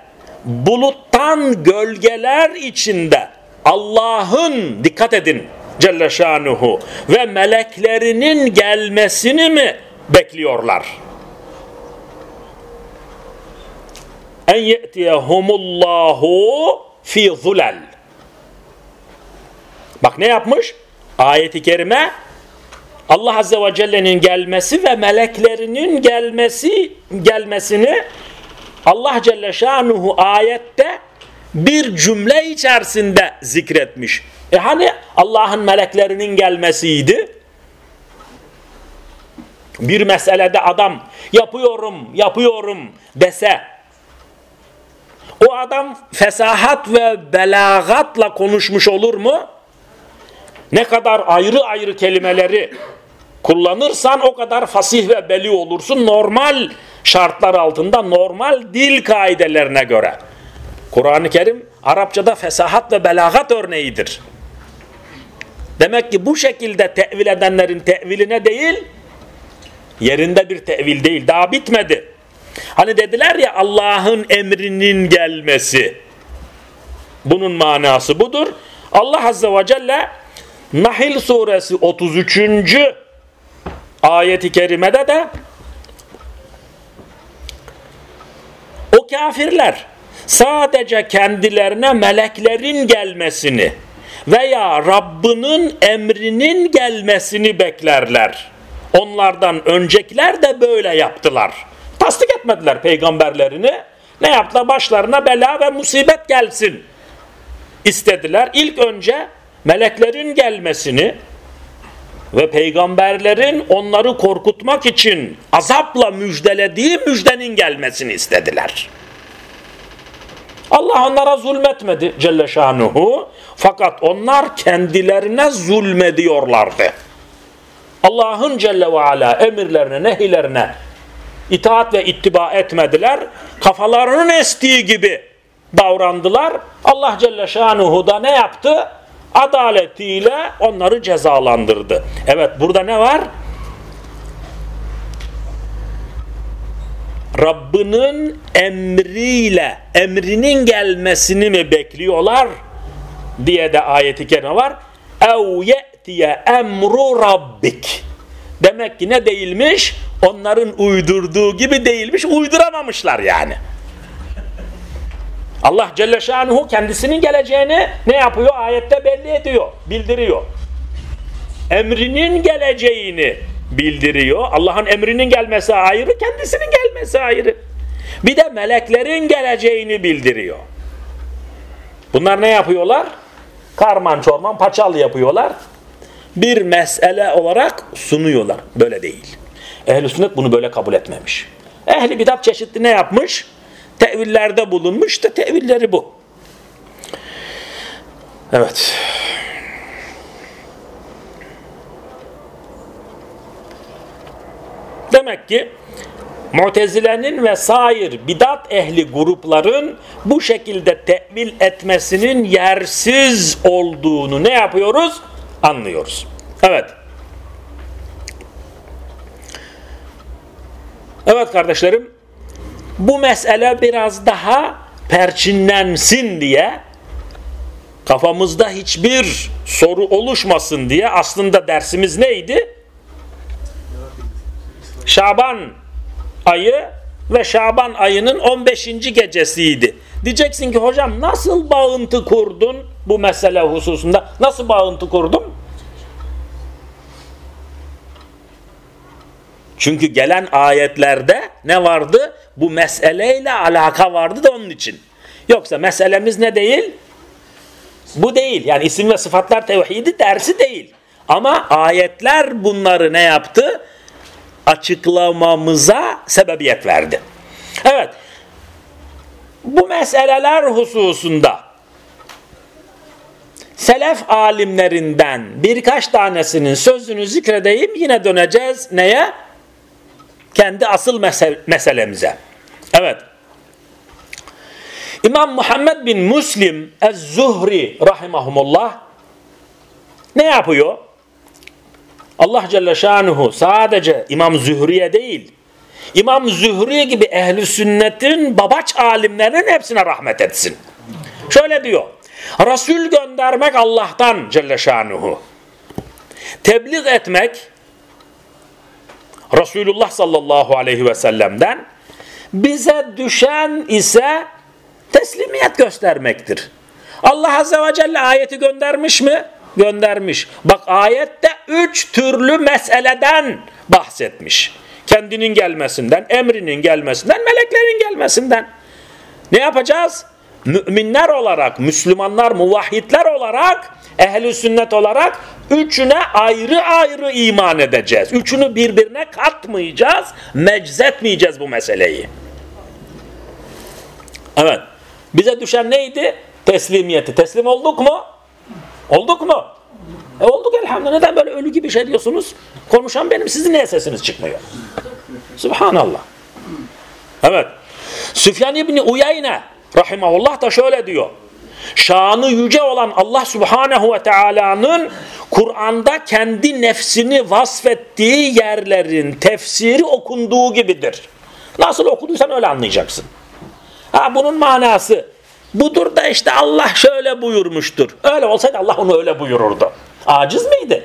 A: buluttan gölgeler içinde Allah'ın, dikkat edin, Celle Şanuhu ve meleklerinin gelmesini mi bekliyorlar? En ye'tiyehumullahu fi zulal. Bak ne yapmış? Ayeti kerime Allah Azze ve Celle'nin gelmesi ve meleklerinin gelmesi gelmesini Allah Celle Şanuhu ayette bir cümle içerisinde zikretmiş. E hani Allah'ın meleklerinin gelmesiydi? Bir meselede adam yapıyorum, yapıyorum dese o adam fesahat ve belagatla konuşmuş olur mu? Ne kadar ayrı ayrı kelimeleri kullanırsan o kadar fasih ve beli olursun. Normal şartlar altında, normal dil kaidelerine göre. Kur'an-ı Kerim Arapçada fesahat ve belagat örneğidir. Demek ki bu şekilde tevil edenlerin teviline değil, yerinde bir tevil değil. Daha bitmedi. Hani dediler ya Allah'ın emrinin gelmesi. Bunun manası budur. Allah Azze ve Celle Nahil suresi 33. ayeti kerimede de o kafirler sadece kendilerine meleklerin gelmesini veya Rabbinin emrinin gelmesini beklerler. Onlardan öncekiler de böyle yaptılar. Tasdik etmediler peygamberlerini. Ne yaptılar? Başlarına bela ve musibet gelsin istediler. İlk önce meleklerin gelmesini ve peygamberlerin onları korkutmak için azapla müjdelediği müjdenin gelmesini istediler. Allah onlara zulmetmedi Celle Şanuhu. Fakat onlar kendilerine zulmediyorlardı. Allah'ın Celle ve Ala emirlerine, nehilerine itaat ve ittiba etmediler. Kafalarının estiği gibi davrandılar. Allah Celle Şanuhu da ne yaptı? Adaletiyle onları cezalandırdı. Evet burada ne var? Rabbinin emriyle emrinin gelmesini mi bekliyorlar diye de ayeti kerime var. Ev ye'tiye emru rabbik. Demek ki ne değilmiş? Onların uydurduğu gibi değilmiş. Uyduramamışlar yani. Allah Celle Şanuhu kendisinin geleceğini ne yapıyor? Ayette belli ediyor, bildiriyor. Emrinin geleceğini bildiriyor. Allah'ın emrinin gelmesi ayrı, kendisinin gelmesi ayrı. Bir de meleklerin geleceğini bildiriyor. Bunlar ne yapıyorlar? Karman çorman paçal yapıyorlar. Bir mesele olarak sunuyorlar. Böyle değil. Ehl-i sünnet bunu böyle kabul etmemiş. Ehli bidat çeşitli ne yapmış? Tevillerde bulunmuş da tevilleri bu. Evet. Demek ki Mutezile'nin ve sair bidat ehli grupların bu şekilde tevil etmesinin yersiz olduğunu ne yapıyoruz? Anlıyoruz. Evet. Evet kardeşlerim bu mesele biraz daha perçinlensin diye kafamızda hiçbir soru oluşmasın diye aslında dersimiz neydi? Şaban ayı ve Şaban ayının 15. gecesiydi. Diyeceksin ki hocam nasıl bağıntı kurdun bu mesele hususunda? Nasıl bağıntı kurdum? Çünkü gelen ayetlerde ne vardı? Bu meseleyle alaka vardı da onun için. Yoksa meselemiz ne değil? Bu değil. Yani isim ve sıfatlar tevhidi dersi değil. Ama ayetler bunları ne yaptı? Açıklamamıza sebebiyet verdi. Evet. Bu meseleler hususunda selef alimlerinden birkaç tanesinin sözünü zikredeyim. Yine döneceğiz neye? Kendi asıl mesel meselemize. Evet. İmam Muhammed bin Müslim Ez-Zuhri rahimahumullah ne yapıyor? Allah Celle Şanuhu sadece İmam Zühri'ye değil, İmam Zühri gibi ehli sünnetin babaç alimlerinin hepsine rahmet etsin. Şöyle diyor. Resul göndermek Allah'tan Celle Şanuhu. Tebliğ etmek Resulullah sallallahu aleyhi ve sellem'den bize düşen ise teslimiyet göstermektir. Allah azze ve celle ayeti göndermiş mi? Göndermiş. Bak ayette üç türlü meseleden bahsetmiş. Kendinin gelmesinden, emrinin gelmesinden, meleklerin gelmesinden. Ne yapacağız? Müminler olarak, Müslümanlar, muvahhidler olarak, ehli sünnet olarak üçüne ayrı ayrı iman edeceğiz. Üçünü birbirine katmayacağız, meczetmeyeceğiz bu meseleyi. Evet. Bize düşen neydi? Teslimiyeti. Teslim olduk mu? Olduk mu? E olduk elhamdülillah. Neden böyle ölü gibi şey diyorsunuz? Konuşan benim sizin niye sesiniz çıkmıyor? Subhanallah. Evet. Süfyan İbni Uyayne rahimahullah da şöyle diyor. Şanı yüce olan Allah Subhanahu ve Taala'nın Kur'an'da kendi nefsini vasfettiği yerlerin tefsiri okunduğu gibidir. Nasıl okuduysan öyle anlayacaksın. Ha bunun manası budur da işte Allah şöyle buyurmuştur. Öyle olsaydı Allah onu öyle buyururdu. Aciz miydi?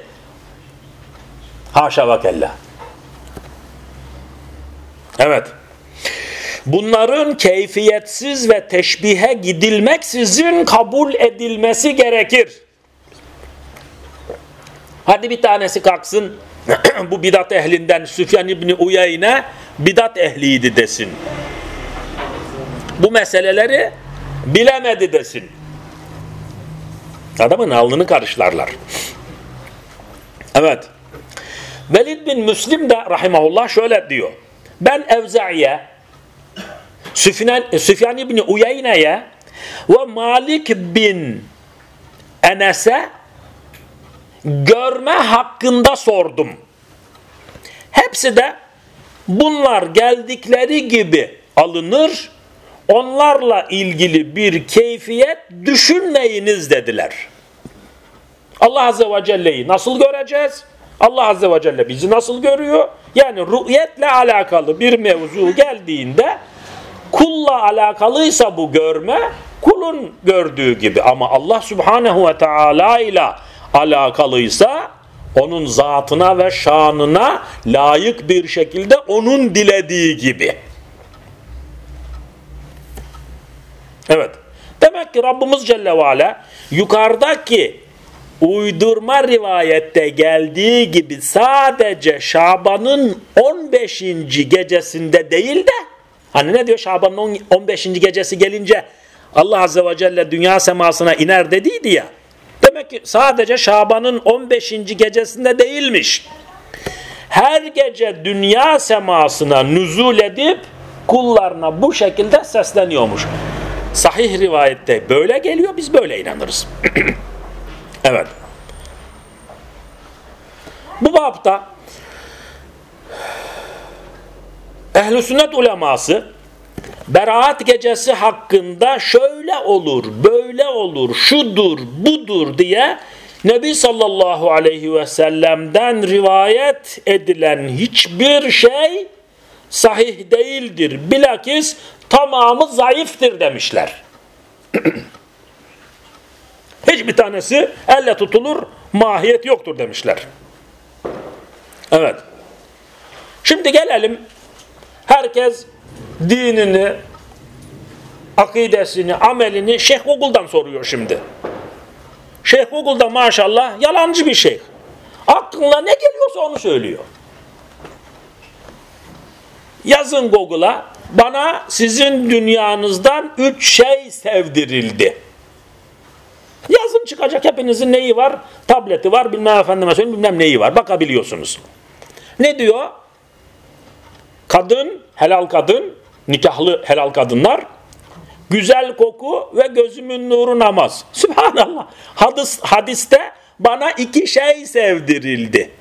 A: Haşa ve. Evet. Bunların keyfiyetsiz ve teşbihe gidilmeksizin kabul edilmesi gerekir. Hadi bir tanesi kalksın bu bidat ehlinden Süfyan İbni Uyeyne bidat ehliydi desin bu meseleleri bilemedi desin. Adamın alnını karışlarlar. Evet. Velid bin Müslim de rahimahullah şöyle diyor. Ben Evza'iye, Süfyan, Süfyan İbni Uyeyne'ye ve Malik bin Enes'e görme hakkında sordum. Hepsi de bunlar geldikleri gibi alınır onlarla ilgili bir keyfiyet düşünmeyiniz dediler. Allah Azze ve Celle'yi nasıl göreceğiz? Allah Azze ve Celle bizi nasıl görüyor? Yani rü'yetle alakalı bir mevzu geldiğinde kulla alakalıysa bu görme kulun gördüğü gibi ama Allah Subhanahu ve Teala ile alakalıysa onun zatına ve şanına layık bir şekilde onun dilediği gibi. Evet. Demek ki Rabbimiz Celle ve Ala yukarıdaki uydurma rivayette geldiği gibi sadece Şaban'ın 15. gecesinde değil de hani ne diyor Şaban'ın 15. gecesi gelince Allah Azze ve Celle dünya semasına iner dediydi ya. Demek ki sadece Şaban'ın 15. gecesinde değilmiş. Her gece dünya semasına nüzul edip kullarına bu şekilde sesleniyormuş. Sahih rivayette böyle geliyor biz böyle inanırız. evet. Bu bapta ehl sünnet uleması beraat gecesi hakkında şöyle olur, böyle olur, şudur, budur diye Nebi sallallahu aleyhi ve sellem'den rivayet edilen hiçbir şey sahih değildir. Bilakis tamamı zayıftır demişler. Hiçbir tanesi elle tutulur, mahiyet yoktur demişler. Evet. Şimdi gelelim. Herkes dinini, akidesini, amelini Şeyh Google'dan soruyor şimdi. Şeyh Google'da maşallah yalancı bir şeyh. Aklına ne geliyorsa onu söylüyor. Yazın Google'a bana sizin dünyanızdan üç şey sevdirildi. Yazın çıkacak hepinizin neyi var? Tableti var bilmem efendime söyleyeyim bilmem neyi var. Bakabiliyorsunuz. Ne diyor? Kadın, helal kadın, nikahlı helal kadınlar güzel koku ve gözümün nuru namaz. Subhanallah. Hadis, hadiste bana iki şey sevdirildi.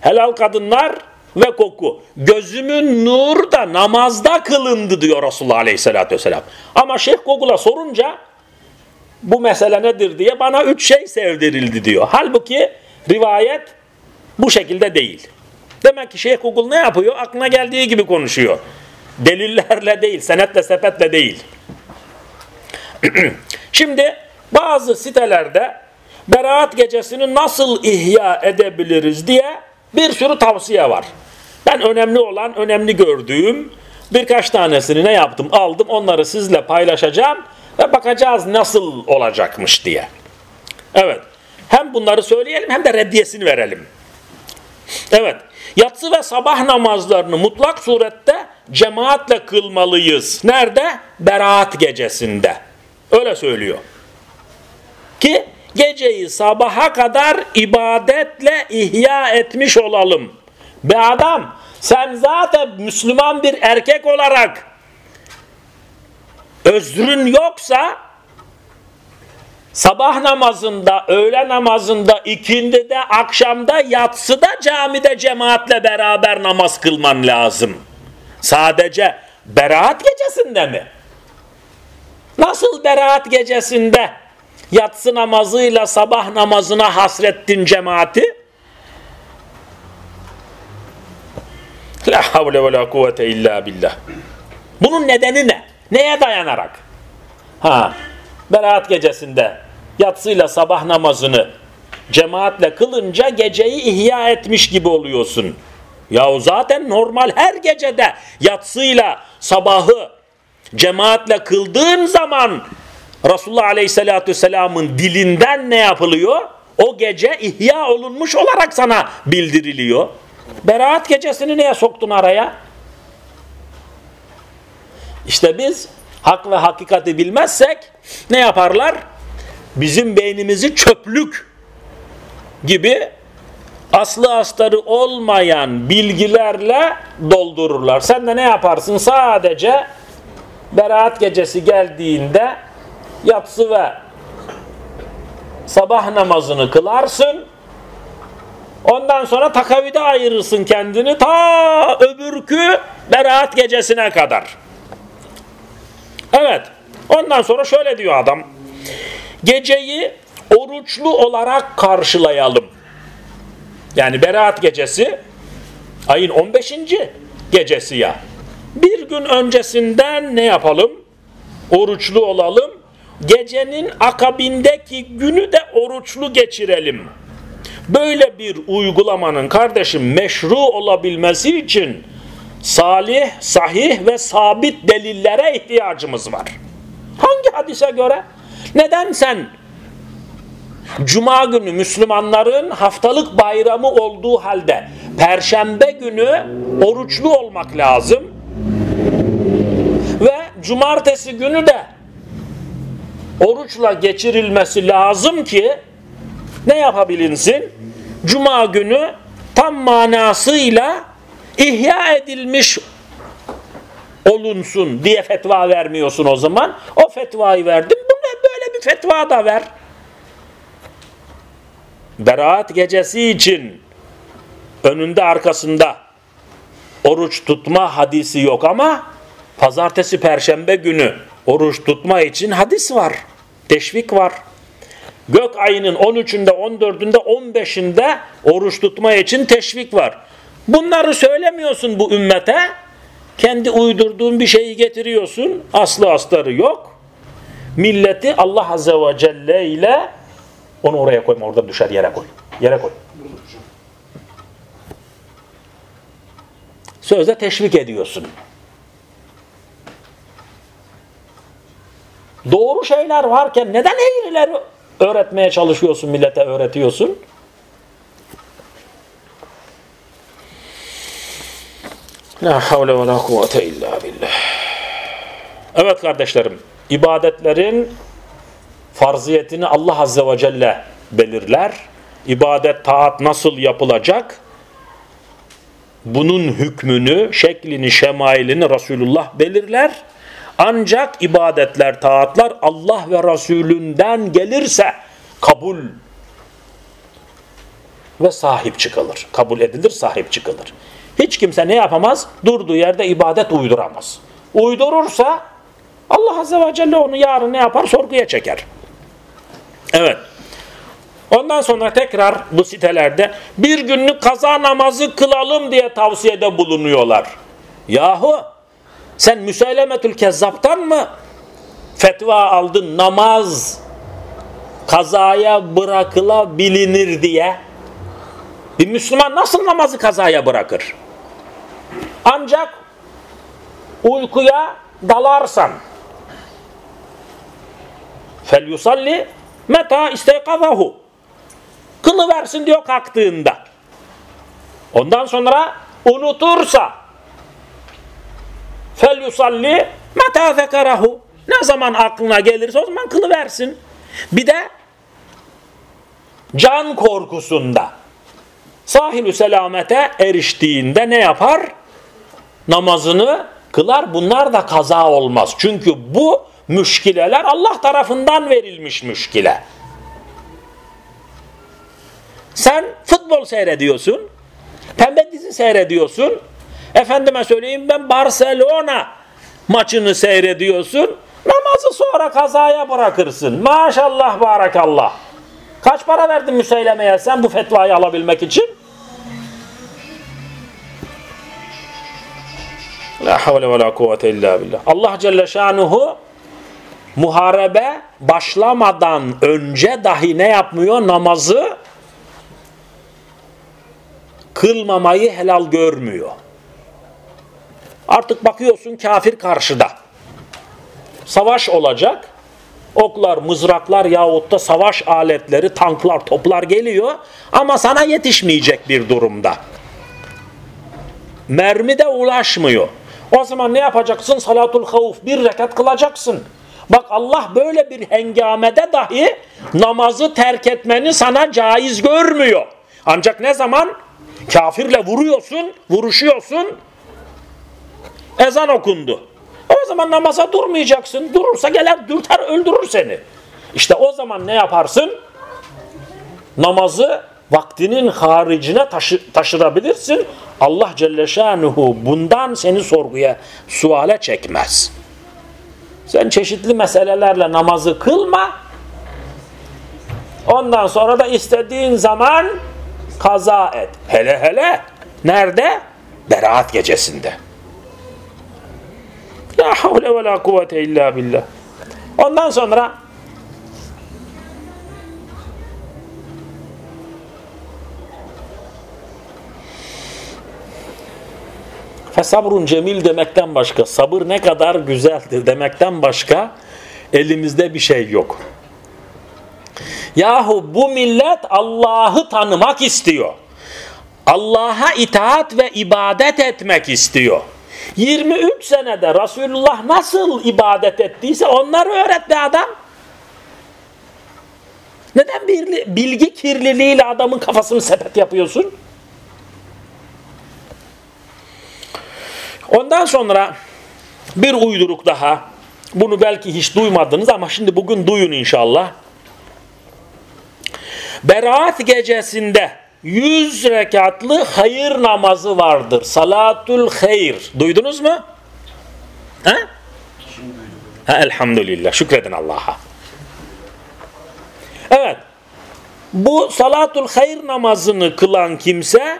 A: Helal kadınlar ve koku. Gözümün nur da namazda kılındı diyor Resulullah Aleyhisselatü Vesselam. Ama Şeyh Google'a sorunca bu mesele nedir diye bana üç şey sevdirildi diyor. Halbuki rivayet bu şekilde değil. Demek ki Şeyh Google ne yapıyor? Aklına geldiği gibi konuşuyor. Delillerle değil, senetle sepetle değil. Şimdi bazı sitelerde beraat gecesini nasıl ihya edebiliriz diye bir sürü tavsiye var. Ben önemli olan, önemli gördüğüm birkaç tanesini ne yaptım? Aldım, onları sizle paylaşacağım ve bakacağız nasıl olacakmış diye. Evet, hem bunları söyleyelim hem de reddiyesini verelim. Evet, yatsı ve sabah namazlarını mutlak surette cemaatle kılmalıyız. Nerede? Beraat gecesinde. Öyle söylüyor. Ki geceyi sabaha kadar ibadetle ihya etmiş olalım. Be adam sen zaten Müslüman bir erkek olarak özrün yoksa sabah namazında, öğle namazında, ikindide, akşamda, yatsıda camide cemaatle beraber namaz kılman lazım. Sadece beraat gecesinde mi? Nasıl beraat gecesinde yatsı namazıyla sabah namazına hasrettin cemaati? La havle ve la kuvvete illa billah. Bunun nedeni ne? Neye dayanarak? Ha, beraat gecesinde yatsıyla sabah namazını cemaatle kılınca geceyi ihya etmiş gibi oluyorsun. Yahu zaten normal her gecede yatsıyla sabahı cemaatle kıldığın zaman Resulullah Aleyhisselatü Vesselam'ın dilinden ne yapılıyor? O gece ihya olunmuş olarak sana bildiriliyor. Beraat gecesini niye soktun araya? İşte biz hak ve hakikati bilmezsek ne yaparlar? Bizim beynimizi çöplük gibi aslı astarı olmayan bilgilerle doldururlar. Sen de ne yaparsın? Sadece beraat gecesi geldiğinde yatsı ve sabah namazını kılarsın. Ondan sonra takavide ayırırsın kendini ta öbürkü beraat gecesine kadar. Evet. Ondan sonra şöyle diyor adam. Geceyi oruçlu olarak karşılayalım. Yani beraat gecesi ayın 15. gecesi ya. Bir gün öncesinden ne yapalım? Oruçlu olalım. Gecenin akabindeki günü de oruçlu geçirelim. Böyle bir uygulamanın kardeşim meşru olabilmesi için salih, sahih ve sabit delillere ihtiyacımız var. Hangi hadise göre? Neden sen Cuma günü Müslümanların haftalık bayramı olduğu halde Perşembe günü oruçlu olmak lazım ve Cumartesi günü de oruçla geçirilmesi lazım ki ne yapabilinsin? Cuma günü tam manasıyla ihya edilmiş olunsun diye fetva vermiyorsun o zaman. O fetvayı verdim. Buna böyle bir fetva da ver. Beraat gecesi için önünde arkasında oruç tutma hadisi yok ama pazartesi perşembe günü oruç tutma için hadis var. Teşvik var. Gök ayının 13'ünde, 14'ünde, 15'inde oruç tutma için teşvik var. Bunları söylemiyorsun bu ümmete. Kendi uydurduğun bir şeyi getiriyorsun. Aslı astarı yok. Milleti Allah Azze ve Celle ile onu oraya koyma. Orada düşer yere koy. Yere koy. Sözde teşvik ediyorsun. Doğru şeyler varken neden eğrileri öğretmeye çalışıyorsun, millete öğretiyorsun? La havle ve la kuvvete illa billah. Evet kardeşlerim, ibadetlerin farziyetini Allah Azze ve Celle belirler. İbadet, taat nasıl yapılacak? Bunun hükmünü, şeklini, şemailini Resulullah belirler. Ancak ibadetler, taatlar Allah ve Resulünden gelirse kabul ve sahip çıkılır. Kabul edilir, sahip çıkılır. Hiç kimse ne yapamaz? Durduğu yerde ibadet uyduramaz. Uydurursa Allah Azze ve Celle onu yarın ne yapar? Sorguya çeker. Evet. Ondan sonra tekrar bu sitelerde bir günlük kaza namazı kılalım diye tavsiyede bulunuyorlar. Yahu sen Müseylemetül Kezzap'tan mı fetva aldın namaz kazaya bırakılabilir diye? Bir Müslüman nasıl namazı kazaya bırakır? Ancak uykuya dalarsan yusalli meta isteykazahu kılıversin diyor kalktığında. Ondan sonra unutursa fel yusalli ne zaman aklına gelirse o zaman kılıversin. Bir de can korkusunda sahilü selamete eriştiğinde ne yapar? Namazını kılar. Bunlar da kaza olmaz. Çünkü bu müşkileler Allah tarafından verilmiş müşkile. Sen futbol seyrediyorsun, pembe dizi seyrediyorsun, efendime söyleyeyim ben Barcelona maçını seyrediyorsun, namazı sonra kazaya bırakırsın. Maşallah barakallah. Kaç para verdin Müseyleme'ye sen bu fetvayı alabilmek için? La havle ve la kuvvete illa billah. Allah Celle Şanuhu muharebe başlamadan önce dahi ne yapmıyor? Namazı kılmamayı helal görmüyor. Artık bakıyorsun kafir karşıda. Savaş olacak. Oklar, mızraklar yahut da savaş aletleri, tanklar, toplar geliyor ama sana yetişmeyecek bir durumda. Mermi de ulaşmıyor. O zaman ne yapacaksın? Salatul havuf bir rekat kılacaksın. Bak Allah böyle bir hengamede dahi namazı terk etmeni sana caiz görmüyor. Ancak ne zaman? Kafirle vuruyorsun, vuruşuyorsun. Ezan okundu. O zaman namaza durmayacaksın. Durursa gelir dürter öldürür seni. İşte o zaman ne yaparsın? Namazı vaktinin haricine taşı, taşırabilirsin. Allah Celle Şanuhu bundan seni sorguya, suale çekmez. Sen çeşitli meselelerle namazı kılma. Ondan sonra da istediğin zaman kaza et. Hele hele nerede? Beraat gecesinde. La havle ve la kuvvete illa billah. Ondan sonra Fesabrun cemil demekten başka, sabır ne kadar güzeldir demekten başka elimizde bir şey yok. Yahu bu millet Allah'ı tanımak istiyor. Allah'a itaat ve ibadet etmek istiyor. 23 senede Resulullah nasıl ibadet ettiyse onları öğretti adam. Neden bilgi kirliliğiyle adamın kafasını sepet yapıyorsun? Ondan sonra bir uyduruk daha. Bunu belki hiç duymadınız ama şimdi bugün duyun inşallah. Berat gecesinde yüz rekatlı hayır namazı vardır. Salatul hayır. Duydunuz mu? Ha? ha elhamdülillah. Şükredin Allah'a. Evet. Bu salatul hayır namazını kılan kimse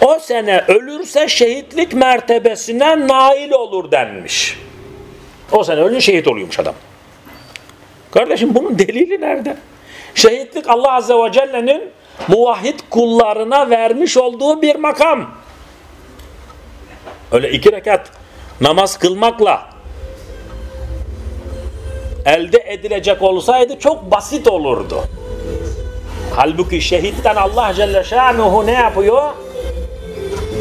A: o sene ölürse şehitlik mertebesine nail olur denmiş. O sene ölünce şehit oluyormuş adam. Kardeşim bunun delili nerede? Şehitlik Allah Azze ve Celle'nin muvahhid kullarına vermiş olduğu bir makam. Öyle iki rekat namaz kılmakla elde edilecek olsaydı çok basit olurdu. Halbuki şehitten Allah Celle Şanuhu ne yapıyor?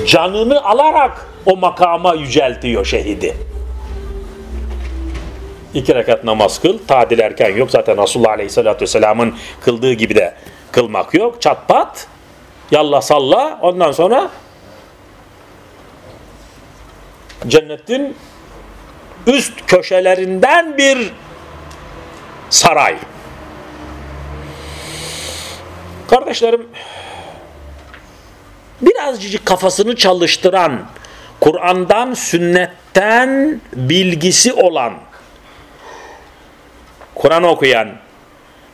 A: Canını alarak o makama yüceltiyor şehidi. İki rekat namaz kıl, tadil erken yok. Zaten Resulullah Aleyhisselatü Vesselam'ın kıldığı gibi de kılmak yok. Çat pat, yalla salla, ondan sonra cennetin üst köşelerinden bir saray. Kardeşlerim, birazcık kafasını çalıştıran, Kur'an'dan, sünnetten bilgisi olan, Kur'an okuyan,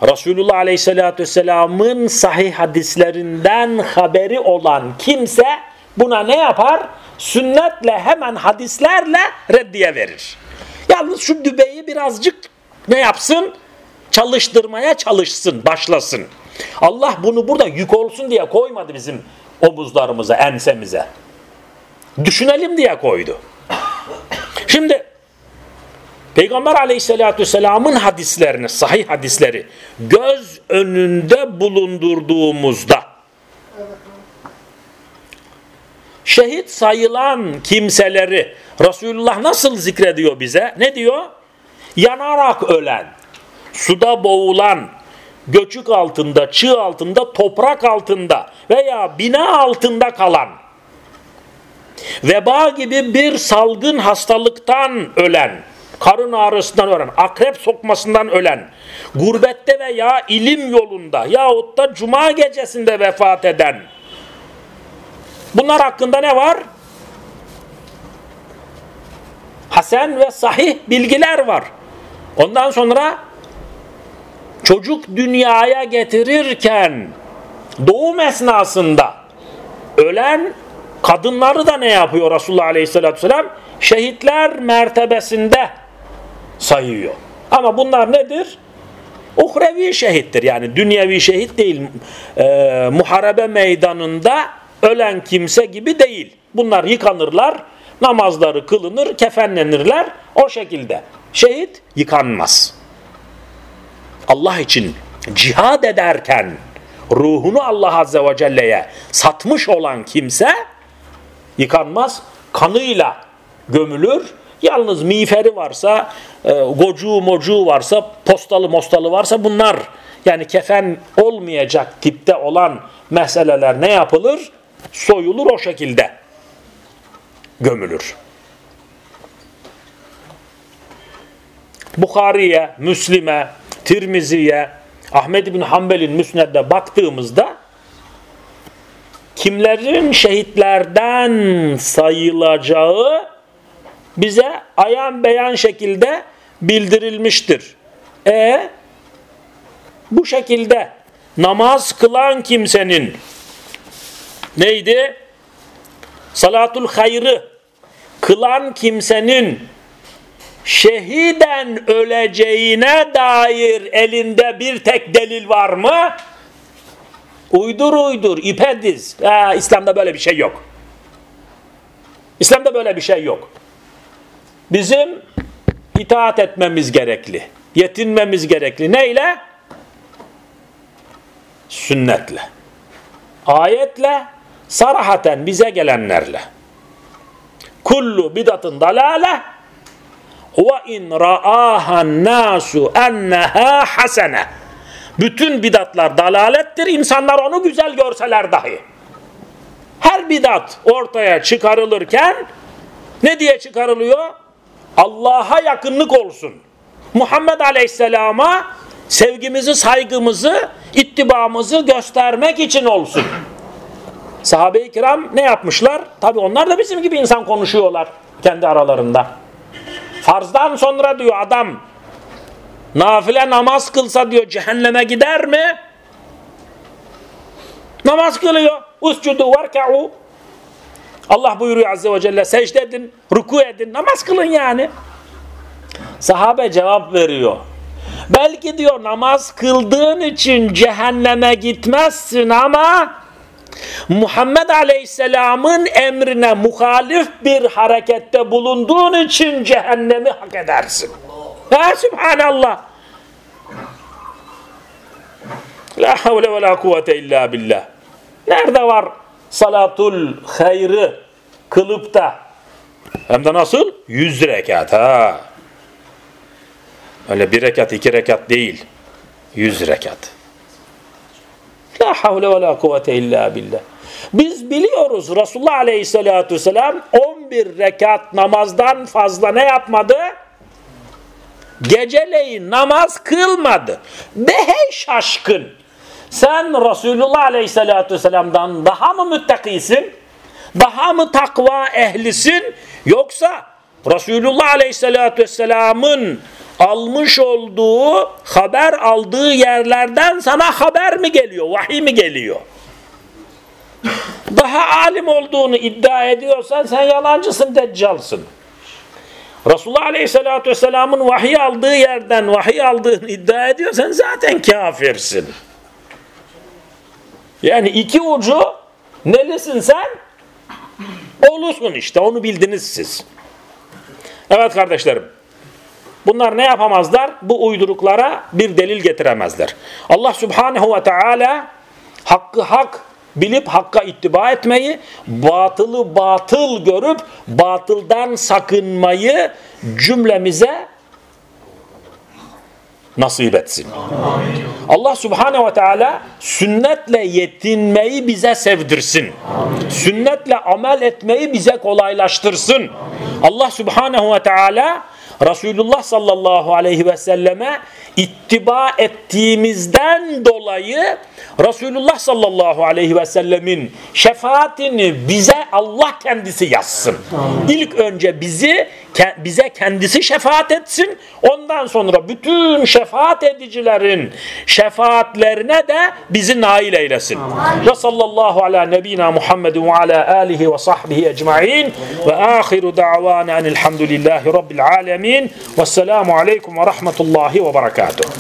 A: Resulullah Aleyhisselatü Vesselam'ın sahih hadislerinden haberi olan kimse buna ne yapar? Sünnetle hemen hadislerle reddiye verir. Yalnız şu dübeyi birazcık ne yapsın? Çalıştırmaya çalışsın, başlasın. Allah bunu burada yük olsun diye koymadı bizim omuzlarımıza, ensemize. Düşünelim diye koydu. Şimdi Peygamber aleyhissalatü vesselamın hadislerini, sahih hadisleri göz önünde bulundurduğumuzda şehit sayılan kimseleri Resulullah nasıl zikrediyor bize? Ne diyor? Yanarak ölen, suda boğulan, göçük altında, çığ altında, toprak altında veya bina altında kalan, veba gibi bir salgın hastalıktan ölen, karın ağrısından ölen, akrep sokmasından ölen, gurbette veya ilim yolunda yahut da cuma gecesinde vefat eden, bunlar hakkında ne var? Hasen ve sahih bilgiler var. Ondan sonra çocuk dünyaya getirirken doğum esnasında ölen kadınları da ne yapıyor Resulullah Aleyhisselatü Vesselam? Şehitler mertebesinde sayıyor. Ama bunlar nedir? Uhrevi şehittir. Yani dünyevi şehit değil. E, muharebe meydanında ölen kimse gibi değil. Bunlar yıkanırlar, namazları kılınır, kefenlenirler. O şekilde. Şehit yıkanmaz. Allah için cihad ederken ruhunu Allah Azze ve Celle'ye satmış olan kimse yıkanmaz. Kanıyla gömülür. Yalnız miğferi varsa, e, gocuğu mocuğu varsa, postalı mostalı varsa bunlar yani kefen olmayacak tipte olan meseleler ne yapılır? Soyulur o şekilde gömülür. Bukhari'ye, Müslim'e, Tirmizi'ye, Ahmed bin Hanbel'in müsnedde baktığımızda kimlerin şehitlerden sayılacağı bize ayan beyan şekilde bildirilmiştir. E bu şekilde namaz kılan kimsenin neydi? Salatul hayrı kılan kimsenin şehiden öleceğine dair elinde bir tek delil var mı? Uydur uydur, ipe diz. Ha, İslam'da böyle bir şey yok. İslam'da böyle bir şey yok. Bizim itaat etmemiz gerekli. Yetinmemiz gerekli. Neyle? Sünnetle. Ayetle, sarahaten bize gelenlerle. Kullu bidatın dalale ve in ra'ahan nasu enneha hasene. Bütün bidatlar dalalettir. İnsanlar onu güzel görseler dahi. Her bidat ortaya çıkarılırken ne diye çıkarılıyor? Allah'a yakınlık olsun. Muhammed Aleyhisselam'a sevgimizi, saygımızı, ittibamızı göstermek için olsun. Sahabe-i kiram ne yapmışlar? Tabi onlar da bizim gibi insan konuşuyorlar kendi aralarında. Farzdan sonra diyor adam nafile namaz kılsa diyor cehenneme gider mi? Namaz kılıyor. Uscudu varka'u. Allah buyuruyor Azze ve Celle secde edin, ruku edin, namaz kılın yani. Sahabe cevap veriyor. Belki diyor namaz kıldığın için cehenneme gitmezsin ama Muhammed Aleyhisselam'ın emrine muhalif bir harekette bulunduğun için cehennemi hak edersin. Ya Subhanallah. La havle ve la kuvvete illa billah. Nerede var salatul hayrı kılıp da hem de nasıl? Yüz rekat ha. Öyle bir rekat iki rekat değil. Yüz rekat. La havle ve la kuvvete illa billah. Biz biliyoruz Resulullah Aleyhisselatü Vesselam 11 rekat namazdan fazla ne yapmadı? Geceleyin namaz kılmadı. Behe şaşkın. Sen Resulullah Aleyhisselatü Vesselam'dan daha mı müttakisin? Daha mı takva ehlisin? Yoksa Resulullah Aleyhisselatü Vesselam'ın almış olduğu, haber aldığı yerlerden sana haber mi geliyor, vahiy mi geliyor? Daha alim olduğunu iddia ediyorsan sen yalancısın, deccalsın. Resulullah Aleyhisselatü Vesselam'ın vahiy aldığı yerden vahiy aldığını iddia ediyorsan zaten kafirsin. Yani iki ucu nelisin sen? Olusun işte onu bildiniz siz. Evet kardeşlerim. Bunlar ne yapamazlar? Bu uyduruklara bir delil getiremezler. Allah Subhanahu ve Teala hakkı hak bilip hakka ittiba etmeyi, batılı batıl görüp batıldan sakınmayı cümlemize nasip etsin. Amin. Allah Subhanahu ve Teala sünnetle yetinmeyi bize sevdirsin. Amin. Sünnetle amel etmeyi bize kolaylaştırsın. Amin. Allah Subhanahu ve Teala Resulullah sallallahu aleyhi ve selleme ittiba ettiğimizden dolayı Resulullah sallallahu aleyhi ve sellemin şefaatini bize Allah kendisi yazsın. İlk önce bizi bize kendisi şefaat etsin. Ondan sonra bütün şefaat edicilerin şefaatlerine de bizi nail eylesin. Ve sallallahu ala nebina Muhammedin ve ala alihi ve sahbihi ecma'in ve ahiru da'vana enilhamdülillahi rabbil alemin ve selamu aleyküm ve rahmetullahi ve berekatuhu.